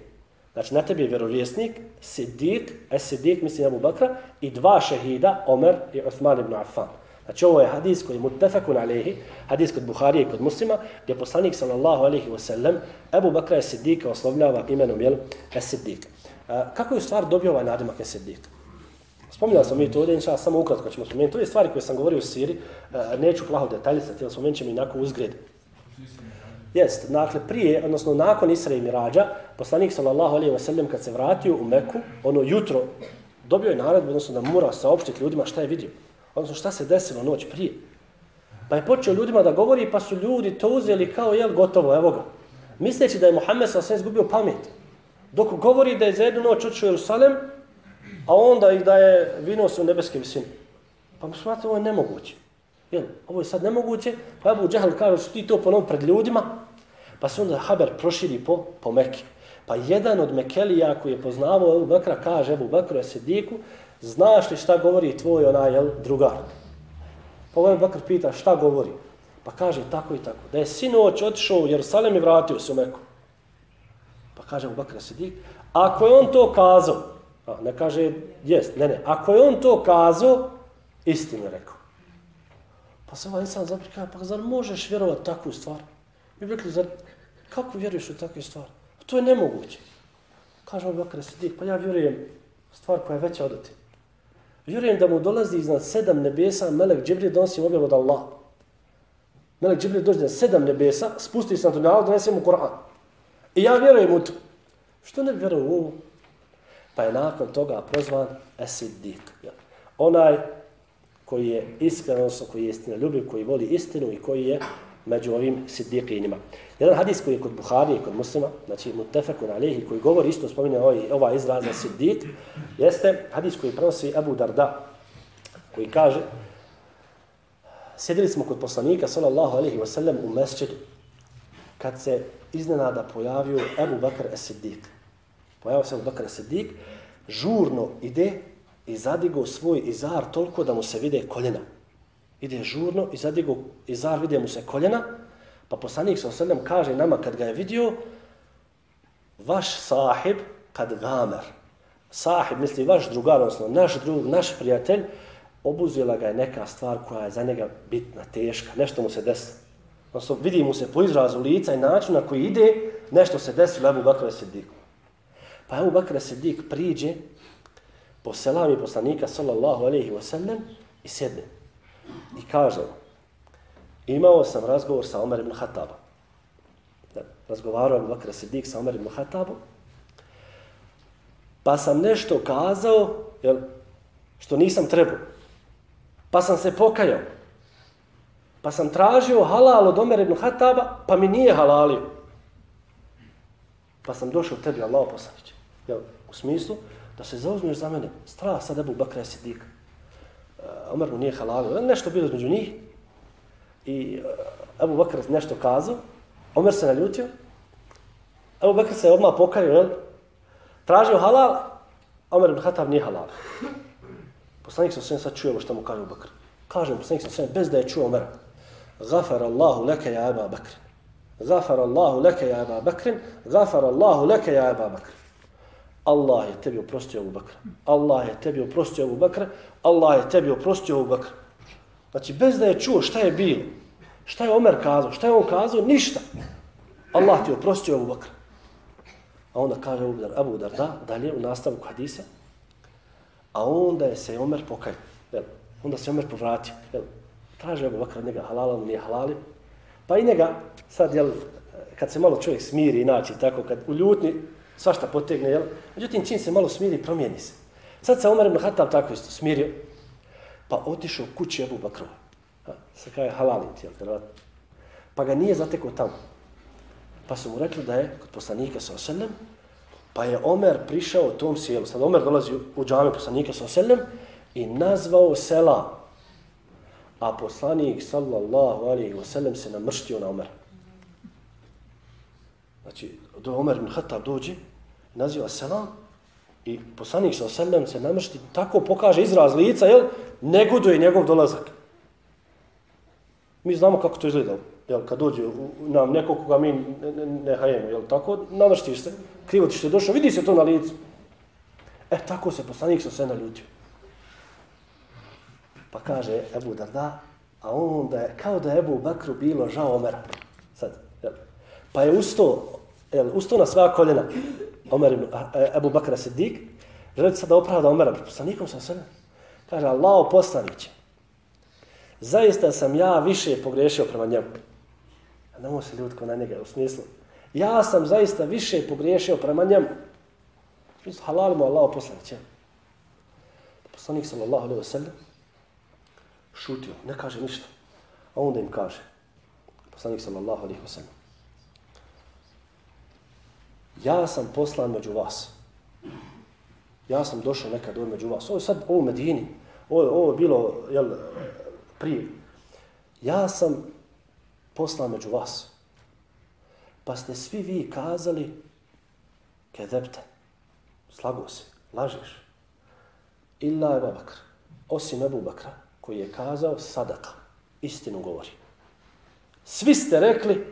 Znači, na tebi je vjerovjesnik, siddiq, es-siddiq, mislim Abu Bakra, i dva šehida, Omer i Uthman ibn Affan. Znači, ovo je hadis koji je mutafakun alehi, hadis kod Buharije i kod muslima, gdje poslanik, sallallahu alaihi wa sallam, Abu Bakra je Siddika oslovljava imenom, jel, es-siddiq. Kako je stvar dobio ovaj nadimak es-siddiq? Spominjali smo mi to ovdje, inša, samo ukratko ćemo spomenuti. To je stvari koje sam govorio u Siri, neću plaho detaljicati, jer spomenut ćemo i nakon uzgred. Jest, dakle, prije, odnosno nakon Isra i Mirađa, poslanik sallallahu alaihi wa sallam kad se vratio u Meku, ono jutro, dobio je naredbu, odnosno da mora saopštiti ljudima šta je vidio. Odnosno šta se desilo noć prije. Pa je počeo ljudima da govori, pa su ljudi to uzeli kao, jel, gotovo, evo ga. Misleći da je Muhammed sa sve izgubio pamet. Dok govori da je za jednu noć očeo Jerusalem, a onda ih da je vino u nebeske visine. Pa mu smatra, ovo je nemoguće. Jel, ovo je sad nemoguće, pa Abu Džahl kaže, su ti to ponovno pred ljudima, pa se onda Haber proširi po, po Mekke. Pa jedan od Mekelija koji je poznavao Ebu Bekra kaže Ebu Bekru je sediku, znaš li šta govori tvoj onaj jel, drugar? Pa ovaj Bakr pita šta govori? Pa kaže tako i tako. Da je sinoć otišao u Jerusalem i vratio se u Meku. Pa kaže u Bakr Sidik, ako je on to kazao, A, ne kaže, jest, ne, ne. Ako je on to kazao, istinu rekao. Pa se ovaj insan zaprika, pa zar možeš vjerovati takvu stvar? Mi bi rekli, zar, kako vjeruješ u takve stvari? Pa to je nemoguće. Kaže ovaj Bakr Sidik, pa ja vjerujem stvar koja je veća od te. Vjerujem da mu dolazi iznad sedam nebesa, Melek Džibril donosi objavu od Allah. Melek Džibril dođe na sedam nebesa, spusti se na to dunjalu, donese mu Kur'an. I ja vjerujem u to. Što ne vjerujem u ovo? Pa je nakon toga prozvan Esiddik. Onaj koji je iskren, odnosno koji je istina ljubiv, koji voli istinu i koji je među ovim siddiqinima. Jedan hadis koji je kod Buhari i kod muslima, znači mutefekun alihi, koji govori isto, spominje ovaj, ovaj izraz za siddiq, jeste hadis koji prenosi Abu Darda, koji kaže, sjedili smo kod poslanika, sallallahu alihi wasallam, u mesčedu, kad se iznenada pojavio Abu Bakr as-Siddiq. Pojavio se Abu Bakr as-Siddiq, žurno ide i zadigo svoj izar toliko da mu se vide koljena. Ide žurno i zadigo i vide mu se koljena, pa poslanik sa osrednjem kaže nama kad ga je vidio, vaš sahib kad gamer, sahib misli vaš drugar, odnosno naš drug, naš prijatelj, obuzela ga je neka stvar koja je za njega bitna, teška, nešto mu se desilo. Odnosno, vidi mu se po izrazu lica i načinu na koji ide, nešto se desilo Ebu Bakre Sidiku. Pa Ebu Bakre Sidik priđe po selami poslanika sallallahu alaihi wa sallam i sjedne. I kaže, imao sam razgovor sa Omer ibn Hataba. Razgovarao je Bakr Siddiq sa Omer ibn Hatabom. Pa sam nešto kazao, jel, što nisam trebao. Pa sam se pokajao. Pa sam tražio halal od Omer ibn Hataba, pa mi nije halalio. Pa sam došao tebi, Allah poslanić. Jel, u smislu, da se zauzmeš za mene. Strah sad Ebu Bakra Sidik. Eh, Omer mu nije halalio. Nešto bilo između njih. I eh, Abu Ebu Bakr nešto kazao. Omer se naljutio. Ebu Bakr se odmah pokario, jel? Tražio halal, Omer ibn Khattab nije halal. Poslanik sa sve sad čuo što mu kaže Ebu Bakr. Kaže mu poslanik sa sve bez da je čuo Omer. Gafar Allahu leke ja Aba Bakr. Gafar Allahu leke ja Aba Bakr. Gafar Allahu leke ja Aba Bakr. Allah je tebi oprostio Abu Bakr. Allah je tebi oprostio Abu Bakr. Allah je tebi oprostio Abu Bakr. Znači, bez da je čuo šta je bilo, šta je Omer kazao, šta je on kazao, ništa. Allah ti oprostio Abu Bakr. A onda kaže Abu Dar, Abu Dar, da, dalje u nastavku hadisa. A onda je se Omer pokaj. Jel? Onda se Omer povratio. Jel? Traže Abu Bakr od njega halala, on nije halali. Pa i njega, sad, jel, kad se malo čovjek smiri, inači, tako, kad u ljutni, svašta potegne, jel? Međutim, čim se malo smiri, promijeni se. Sad se Omer ibn Hatab tako isto smirio, pa otišao kući Abu Bakru. Sa kaj je ti, jel? Pa ga nije zatekao tamo. Pa su mu rekli da je kod poslanika sa oselem, pa je Omer prišao u tom sjelu. Sad Omer dolazi u džame poslanika sa oselem i nazvao sela. A poslanik sallallahu alaihi wa sallam se namrštio na Omer. Znači, do Omer ibn Hatab dođe, naziva selam i poslanik sa selam se namršti, tako pokaže izraz lica, jel, negoduje njegov dolazak. Mi znamo kako to izgleda, jel, kad dođe nam neko koga mi ne, ne, ne hajemo, jel, tako, namrštiš se, krivo ti što je došao, vidi se to na licu. E, tako se poslanik sa selam ljutio. Pa kaže Ebu Darda, a onda je, kao da je Ebu Bakru bilo žao Omera. Sad, jel. Pa je usto, jel, ustao na sva koljena. Omer ibn eh, eh, Abu Bakra Siddiq, želi sad da opravda Omera pred poslanikom sa sve. Kaže, Allaho poslaniće, zaista sam ja više pogrešio prema njemu. A ne može se ljudko na njega u smislu. Ja sam zaista više pogriješio prema njemu. Mi halal mu Allah poslaniće. Poslanik sallallahu alaihi wa sallam šutio, ne kaže ništa. A onda im kaže, poslanik sallallahu alaihi wa sallam, ja sam poslan među vas. Ja sam došao nekad ovdje među vas. Ovo je sad ovo u Medini. Ovo, ovo je bilo jel, prije. Ja sam poslan među vas. Pa ste svi vi kazali kedepte. Slago se. Lažeš. Illa Ebu Bakr. Osim Ebu Bakra koji je kazao sadaka. Istinu govori. Svi ste rekli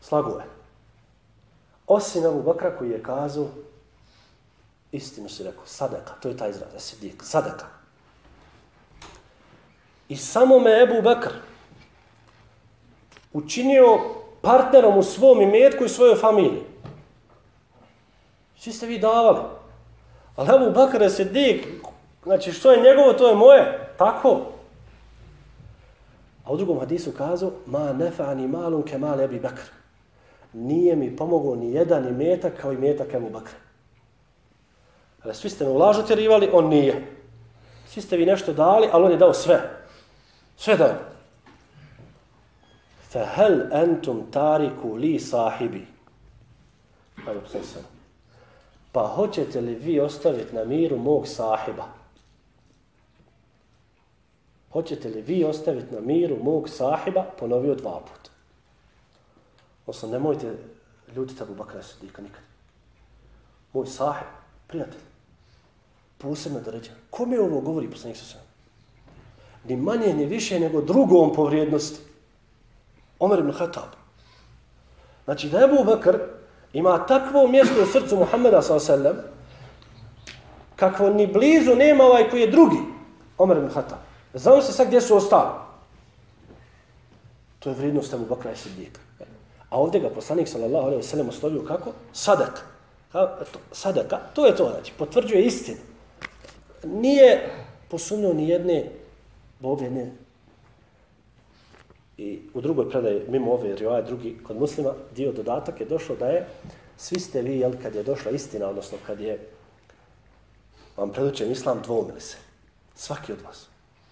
slago je. Osim Abu Bakra koji je kazao, istinu si rekao, sadaka, to je taj izraz, esidik, sadaka. I samo me Ebu Bakr učinio partnerom u svom imetku i svojoj familiji. Svi ste vi davali. Ali Ebu Bakr je sedik, znači što je njegovo, to je moje. Tako. A u drugom hadisu kazao, ma nefa'ani malun ke mal Ebi Bakr nije mi pomogao ni jedan i metak kao i metak Ebu Bakra. Ali svi ste me ulažu tjerivali, on nije. Svi ste vi nešto dali, ali on je dao sve. Sve dao. Fa hel entum tariku li sahibi. Sam Pa hoćete li vi ostaviti na miru mog sahiba? Hoćete li vi ostaviti na miru mog sahiba? Ponovio dva puta. Osno, nemojte ljutiti Abu Bakra Sidika nikad. Moj sahib, prijatelj, posebno da ređe, kome ovo govori poslanik sa sve? Ni manje, ni više nego drugom po vrijednosti. Omer ibn Khattab. Znači da Abu Bakr ima takvo mjesto u srcu Muhammeda sa sallam, kakvo ni blizu nema ovaj koji je drugi, Omer ibn Khattab. Znamo se sad gdje su ostali. To je vrijednost Abu Bakra i Sidika. A ovdje ga poslanik sallallahu alejhi ve sellem oslovio kako? Sadak. Sadaka, to je to, znači, potvrđuje istinu. Nije posumnio ni jedne bobe, ne. I u drugoj predaji, mimo ove rivaje, drugi, kod muslima, dio dodatak je došlo da je, svi ste vi, jel, kad je došla istina, odnosno kad je vam predučen islam, dvomili se. Svaki od vas.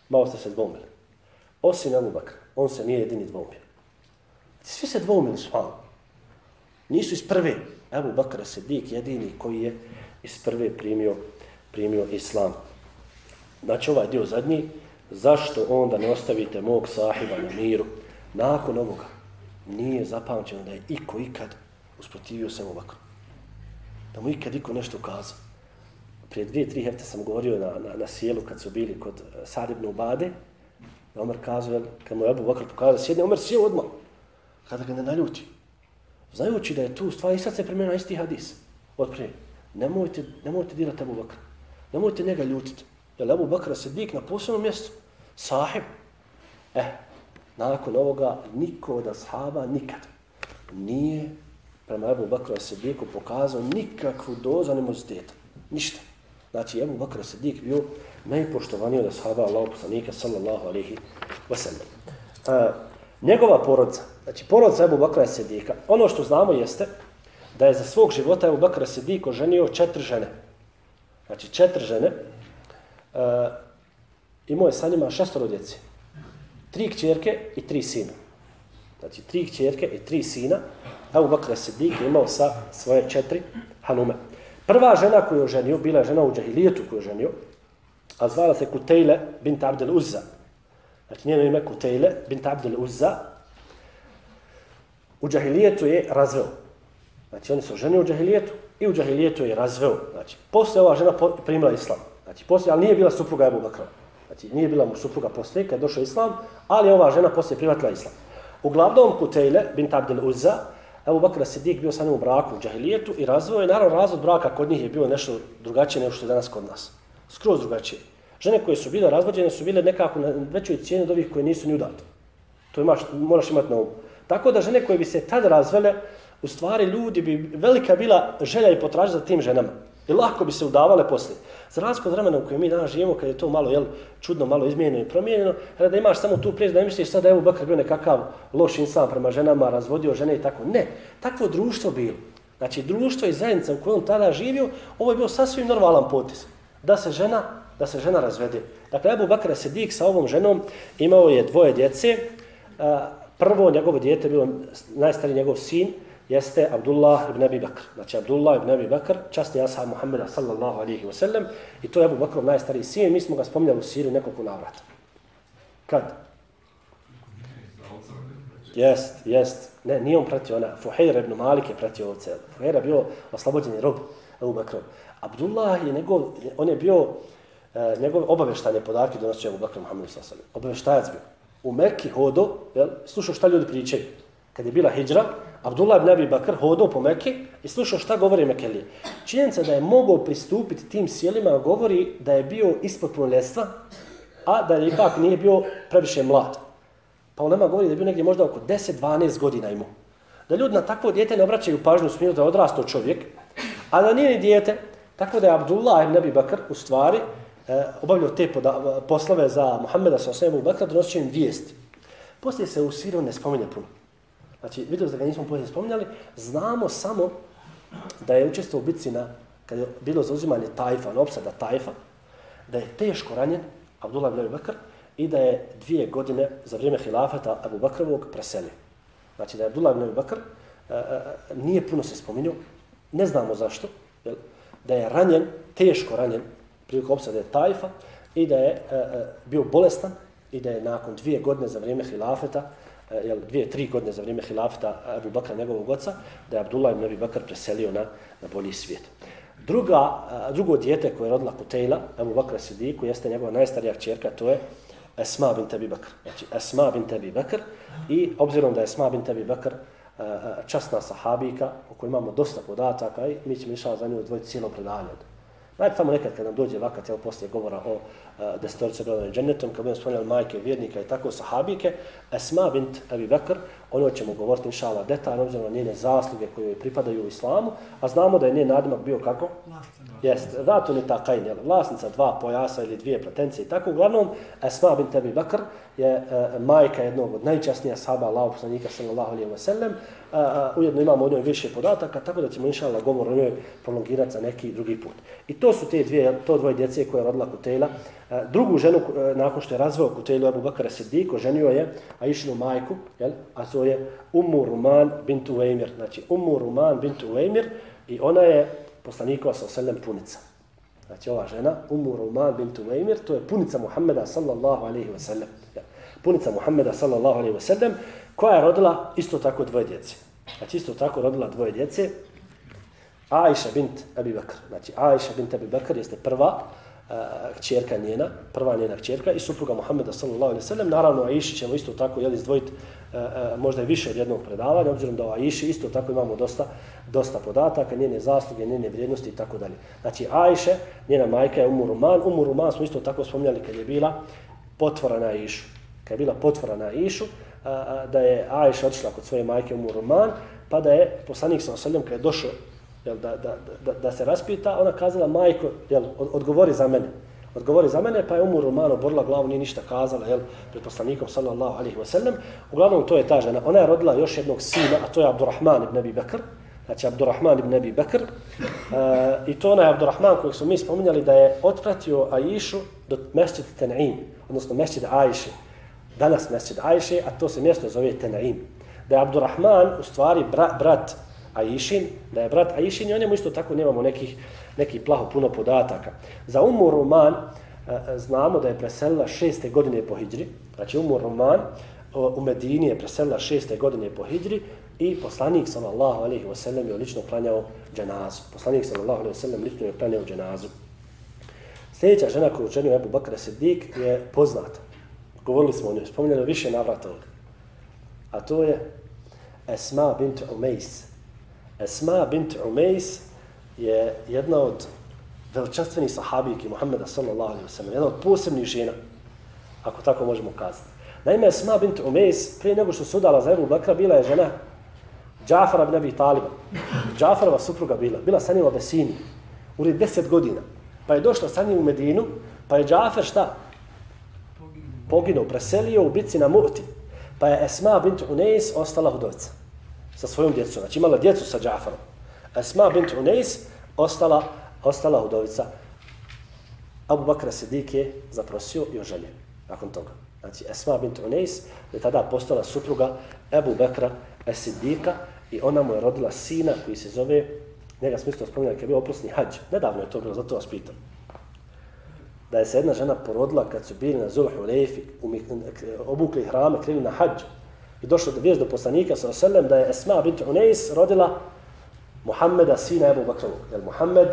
Malo ste se dvomili. Osim Abu Bakr, on se nije jedini dvomio. Svi se dvoumili s. Nisu iz prve. Ebu Bakr Sedik jedini koji je iz prve primio, primio islam. Znači ovaj dio zadnji, zašto onda ne ostavite mog sahiba na miru? Nakon ovoga nije zapamćeno da je iko ikad usprotivio se Ebu Da mu ikad iko nešto ukazao. Prije dvije, tri hefte sam govorio na, na, na sjelu kad su bili kod eh, Sadibne Ubade. Omer kazao, kad mu je Abu Bakr pokazao, sjedne, Omer sjeo odmah kada ga ne naljuti. Znajući da je tu stvar i sad se primjena isti hadis. Od prije. Nemojte, nemojte dirati Abu Bakra. Nemojte njega ljutiti. Jer Abu Bakra se dik na posebnom mjestu. Sahib. Eh, nakon ovoga niko od ashaba nikad nije prema Abu Bakra se pokazao nikakvu dozu animoziteta. Ništa. Znači, Abu Bakra Sedik bio najpoštovaniji od ashaba Allahog poslanika sallallahu alaihi wasallam. Uh, e, njegova porodca, Znači, porod Ebu Bakra Sedika. Ono što znamo jeste da je za svog života Ebu Bakra Sidik oženio četiri žene. Znači, četiri žene. E, imao je sa njima šestoro djeci. Tri kćerke i tri sina. Znači, tri kćerke i tri sina. Ebu Bakra Sedik imao sa svoje četiri hanume. Prva žena koju je oženio, bila je žena u džahilijetu koju je oženio, a zvala se Kutejle bint Abdel Uzza. Znači, njeno ime Kutejle bint Abdel Uzza, u džahilijetu je razveo. Znači, oni su žene u džahilijetu i u džahilijetu je razveo. Znači, posle ova žena primila islam. Znači, posle, ali nije bila supruga Ebu Bakra. Znači, nije bila mu supruga posle kad je došao islam, ali ova žena posle privatila islam. Uglavnom, Kutejle, bint Abdel Uzza, Ebu Bakra Sidik bio sa njim u braku u džahilijetu i razveo je, naravno, razvod braka kod njih je bilo nešto drugačije nego što je danas kod nas. Skroz drugačije. Žene koje su bile razvođene su bile nekako na većoj cijeni od ovih koje nisu ni udate. To imaš, moraš imati na umu. Tako da žene koje bi se tad razvele, u stvari ljudi bi velika bila želja i potraža za tim ženama. I lako bi se udavale poslije. Za razliku od vremena u kojem mi danas živimo, kad je to malo jel, čudno, malo izmijenjeno i promijenjeno, da imaš samo tu prijez, da ne misliš sad da je Ebu Bakr bio nekakav loš insan prema ženama, razvodio žene i tako. Ne, takvo društvo bilo. Znači, društvo i zajednica u kojem tada živio, ovo je bio sasvim normalan potis. Da se žena, da se žena razvede. Dakle, Ebu Bakr Sedik sa ovom ženom imao je dvoje djece, prvo njegovo dijete bilo najstariji njegov sin jeste Abdullah ibn Abi Bakr. Znači Abdullah ibn Abi Bakr, časni ashab Muhammeda sallallahu alihi wasallam, i to je Abu Bakrov najstariji sin. Mi smo ga spominjali u Siriju nekoliko navrata. Kad? Jest, jest. Ne, nije on pratio ona. Fuhejra ibn Malik je pratio ovce. Fuhejra bio oslobođeni rob Abu Bakrov. Abdullah je njegov, on je bio, eh, e, njegov obaveštanje podatke donosio Abu Bakr Muhammedu sallallahu alihi wasallam. Obaveštajac bio u Mekki hodo, jel, slušao šta ljudi pričaju. Kad je bila hijđra, Abdullah ibn Abi Bakr hodao po Mekki i slušao šta govori Mekelije. Činjenica da je mogao pristupiti tim sjelima govori da je bio ispod punoljestva, a da je ipak nije bio previše mlad. Pa on Lema govori da je bio negdje možda oko 10-12 godina imao. Da ljudi na takvo dijete ne obraćaju pažnju smiju da je odrastao čovjek, a da nije ni dijete, tako da je Abdullah ibn Abi Bakr u stvari Eh, obavljao te poslove za Muhammeda sa osnovu Bakra, donosio im vijesti. Poslije se u Siriju ne spominje puno. Znači, vidjeli da ga nismo poslije spominjali, znamo samo da je učestvo u bitci na, kada je bilo zauzimanje Tajfa, na opsada Tajfa, da je teško ranjen Abdullah ibn Bakr i da je dvije godine za vrijeme hilafata Abu Bakrovog preselio. Znači da je Abdullah ibn Bakr eh, eh, nije puno se spominio, ne znamo zašto, jel, da je ranjen, teško ranjen prilikom opsade Tajfa i da je e, e, bio bolestan i da je nakon dvije godine za vrijeme hilafeta, e, jel, dvije, tri godine za vrijeme hilafeta Abu Bakra njegovog oca, da je Abdullah ibn Bakr preselio na, na bolji svijet. Druga, e, drugo dijete koje je rodila Kutejla, Abu Bakra Sidiku, jeste njegova najstarija čerka, to je Esma bin Tebi Bakr. Znači, Esma bin Tebi Bakr i obzirom da je Esma bin Tebi Bakr e, časna sahabika, o kojoj imamo dosta podataka i mi ćemo išao za nju odvojiti cijelo predanje. Najprej tamo nekad kad nam dođe vakat, evo poslije govora o uh, destorice gledanje džennetom, kad budemo spomenuli majke, vjernika i tako sahabike, Esma bint Abi Bakr, ono ćemo govoriti inšala detaljno, obzirom na njene zasluge koje joj pripadaju u islamu, a znamo da je njen nadimak bio kako? Jeste, vratu ni ta kajn, vlasnica dva pojasa ili dvije platencije i tako. Uglavnom, Esma bint Abi Bakr je uh, majka jednog od najčasnija sahaba Allahu poslanika sallallahu alejhi ve sellem. Uh, uh, ujedno imamo o njoj više podataka, tako da ćemo inšallah govor o njoj prolongirati za neki drugi put. I to su te dvije, to dvoje djece koje je rodila Kutela. Uh, drugu ženu, uh, nakon što je razveo Kutejlu Abu Bakara Siddiq, ženio je Aishinu majku, jel? a to je Ummu Ruman bint Uwaymir. Znači, Ummu Ruman bint Uwaymir i ona je poslanikova sa selem punica. Znači, ova žena, Ummu Ruman bint Uwaymir, to je punica Muhammeda sallallahu alaihi wa sallam punica Muhammeda sallallahu alejhi ve sellem koja je rodila isto tako dvoje djece. Znači isto tako rodila dvoje djece. Aisha bint Abi Bakr. Znači Aisha bint Abi Bakr jeste prva uh, kćerka njena, prva njena kćerka i supruga Muhammeda sallallahu alejhi ve sellem. Naravno Aisha ćemo isto tako jeli izdvojiti uh, eh, uh, eh, možda i više od jednog predavanja, obzirom da o Aisha isto tako imamo dosta dosta podataka, njene zasluge, njene vrijednosti i tako dalje. Znači Aisha, njena majka je Ummu Ruman. Ummu Ruman smo isto tako spominjali kad je bila potvora na Aisha kad je bila potvora na a, da je Ajša otišla kod svoje majke u Muruman, pa da je poslanik sa osadljom, kad je došao jel, da, da, da, da se raspita, ona kazala, majko, jel, odgovori za mene. Odgovori za mene, pa je Umur Roman oborila glavu, nije ništa kazala, jel, pred poslanikom, sallallahu alihi wasallam. Uglavnom, to je ta žena. Ona je rodila još jednog sina, a to je Abdurrahman ibn Abi Bakr. Znači, Abdurrahman ibn Abi Bakr. E, I to ona Abdurrahman kojeg smo mi spominjali da je otpratio Aishu do mešćid Ten'im, odnosno mešćid Aishu danas mesjid Ajše, a to se mjesto zove Tenaim. Da je Abdurrahman u stvari bra, brat Aishin, da je brat Aishin i o njemu isto tako nemamo nekih, nekih plaho puno podataka. Za Umur Roman e, e, znamo da je preselila šeste godine po Hidri, znači Umur Roman u Medini je preselila šeste godine po Hidri i poslanik sallallahu alaihi wasallam je lično klanjao dženazu. Poslanik sallallahu alaihi wasallam lično je klanjao dženazu. Sljedeća žena koju učenio Ebu Bakr Siddiq je poznata govorili smo o njoj, spominjali više navrata ovdje. A to je Esma bint Umejs. Esma bint Umejs je jedna od veličanstvenih sahabijki Muhammeda sallallahu alaihi wa sallam, jedna od posebnih žena, ako tako možemo kazati. Naime, Esma bint Umejs, prije nego što se udala za Ebu Bakra, bila je žena Džafara bin Abi Taliba. Džafarova supruga bila, bila sa njim u Abesini, u deset godina. Pa je došla sa njim u Medinu, pa je Džafar šta? Poginuo, preselio u bitci na Mu'ti. Pa je Esma bint Unais ostala hudovica sa svojom djecom. Znači imala djecu sa Džafarom. Esma bint Unais ostala, ostala hudovica. Abu Bakr Sidik je zaprosio i oženio nakon toga. Znači Esma bint Unais je tada postala supruga Abu Bakra Sidika i ona mu je rodila sina koji se zove, njega smo isto spominjali, kad je bio oprosni hađ. Nedavno je to bilo, zato vas pitam da je se jedna žena porodila kad su bili na Zulhu Lejfi, obukli hrame, krili na hađ. I došlo do vijest do poslanika sa oselem da je Esma bint Unais rodila Muhammeda, sina Ebu Bakrovog. Jel Muhammed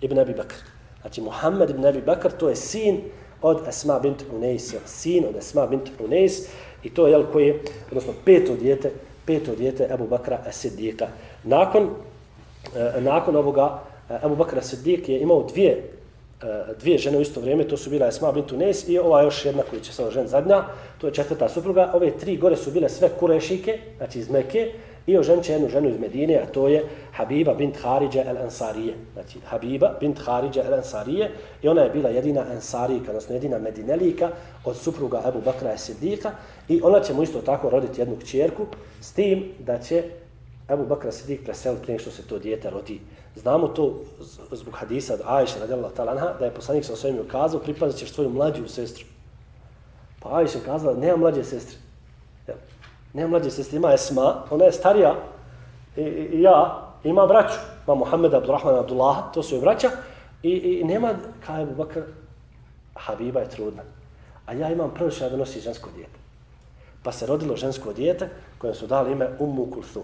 ibn Abi Bakr. Znači Muhammed ibn Abi Bakr to je sin od Esma bint Unais. Sin od Esma bint Unais. I to je jel, koji odnosno peto dijete, peto dijete Ebu Bakra Siddiqa. Nakon, e, nakon ovoga, e, Ebu Bakra Siddiq je imao dvije E, dvije žene u isto vrijeme, to su bila Esma bint Unes i ova još jedna koja će se žen zadnja, to je četvrta supruga. Ove tri gore su bile sve kurešike, znači iz Mekke, i ožen će jednu ženu iz Medine, a to je Habiba bint Haridja el Ansarije. Znači, Habiba bint Haridja el Ansarije i ona je bila jedina Ansarijka, odnosno jedina Medinelika od supruga Ebu Bakra i Sidika i ona će mu isto tako roditi jednu kćerku s tim da će Ebu Bakra Sidik preselit prije što se to dijete rodi. Znamo to zbog hadisa od Ajša radijallahu ta'ala anha, da je poslanik sa svojim ukazao, pripazit ćeš svoju mlađu sestru. Pa Ajša kazala, nema mlađe sestre. Nema mlađe sestre, ima Esma, ona je starija, i, i, ja, ima braću, ima Muhammed, Abdurrahman, Abdullah, to su joj braća, i, i, nema, kao Ebu Bakr, Habiba je trudna. A ja imam prviša da nosi žensko dijete. Pa se rodilo žensko dijete kojem su dali ime Ummu Kulthum.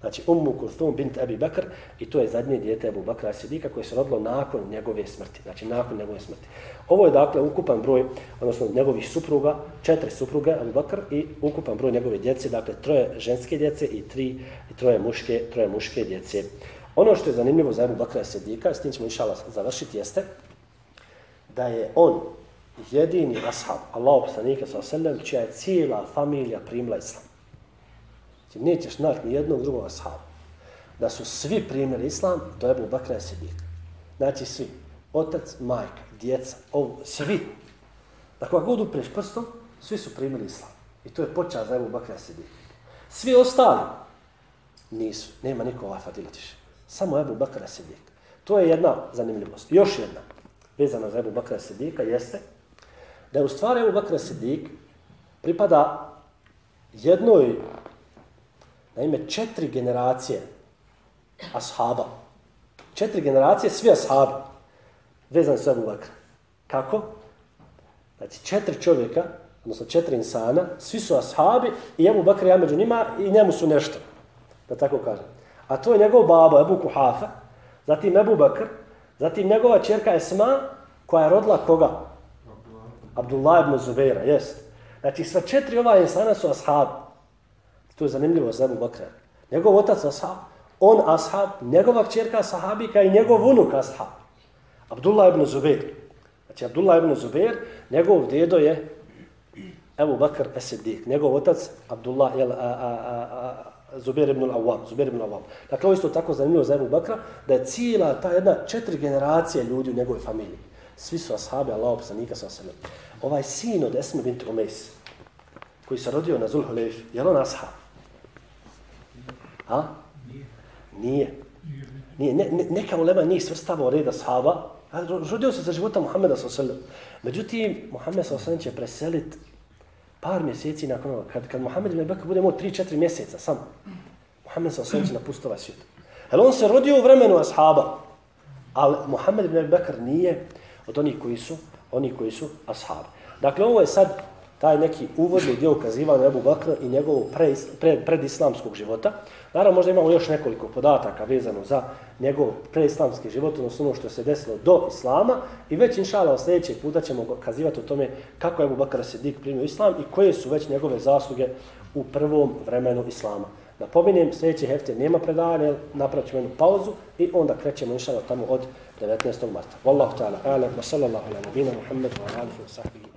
Znači, Ummu Kulthum bint Abi Bakr i to je zadnje dijete Abu Bakra Sidika koje se rodilo nakon njegove smrti. Znači, nakon njegove smrti. Ovo je dakle ukupan broj, odnosno njegovih supruga, četiri supruge Abu Bakr i ukupan broj njegove djece, dakle troje ženske djece i tri i troje muške, troje muške djece. Ono što je zanimljivo za Abu Bakra Sidika, s tim ćemo inšala završiti, jeste da je on jedini ashab, Allah poslanika sa sallam, čija je cijela familija primila islam. Ti nećeš naći ni jednog drugog ashaba. Da su svi primili islam, to je Ebu Bakra i Sidik. Znači, svi. Otac, majka, djeca, ovo, svi. Dakle, ako god upreš prstom, svi su primili islam. I to je počas za Ebu Bakra i Sidik. Svi ostali nisu. Nema niko ovaj fadilatiš. Samo Ebu Bakra i Sidik. To je jedna zanimljivost. Još jedna vezana za Ebu Bakra i Sidika jeste da je u stvari Ebu Bakra Sidik pripada jednoj Naime, četiri generacije ashaba, četiri generacije, svi ashabi, vezani su Ebu Bakra. Kako? Znači, četiri čovjeka, odnosno četiri insana, svi su ashabi i Ebu Bakr ja među njima i njemu su nešto, da tako kažem. A to je njegov babo, Ebu Kuhafa, zatim Ebu Bakr, zatim njegova čerka Esma, koja je rodila koga? Abdullah ibn Zubeira, jest. Znači, sva četiri ova insana su ashabi. To je zanimljivo za Ebu Bakra. Njegov otac ashab, on ashab, njegova kćerka sahabika i njegov unuk ashab. Abdullah ibn Zubair. Znači Abdullah ibn Zubair, njegov dedo je Ebu Bakr Esedik. Njegov otac Abdullah jel, a, a, a, a, Zubair ibn Awam. Zubair ibn Awam. Dakle, ovo isto tako zanimljivo za Ebu Bakra, da je cijela ta jedna četiri generacije ljudi u njegovoj familiji. Svi su ashabi Allah poslanika sa osallam. Ovaj sin od Esme bint Umejs, koji se rodio na Zulhulejf, je on ashab? A? Nije. Nije. Ne, ne, neka ulema nije u reda sahaba, rodio se za života Muhammeda s.a.v. Međutim, Muhammed s.a.v. će preseliti par mjeseci nakon ovoga. Kad, kad Muhammed ibn Bekr bude imao 3-4 mjeseca sam, Muhammed s.a.v. će napustiti ovaj svijet. Jer on se rodio u vremenu ashaba, ali Muhammed ibn Bekr nije od onih koji su, oni koji su ashabi. Dakle, ovo je sad taj neki uvodni dio ukazivanja Ebu Bakra i njegovog pre, pre, predislamskog života. Naravno, možda imamo još nekoliko podataka vezano za njegov preislamski život, odnosno ono što se desilo do Islama i već inšala od sljedećeg puta ćemo kazivati o tome kako je Ebu Bakr Sidik primio Islam i koje su već njegove zasluge u prvom vremenu Islama. Napominjem, sljedeće hefte nema predavanja, napravit ćemo jednu pauzu i onda krećemo inšala tamo od 19. marta. Wallahu ta'ala, ala, wa sallallahu ala nabina Muhammedu, wa alihi wa sahbihi.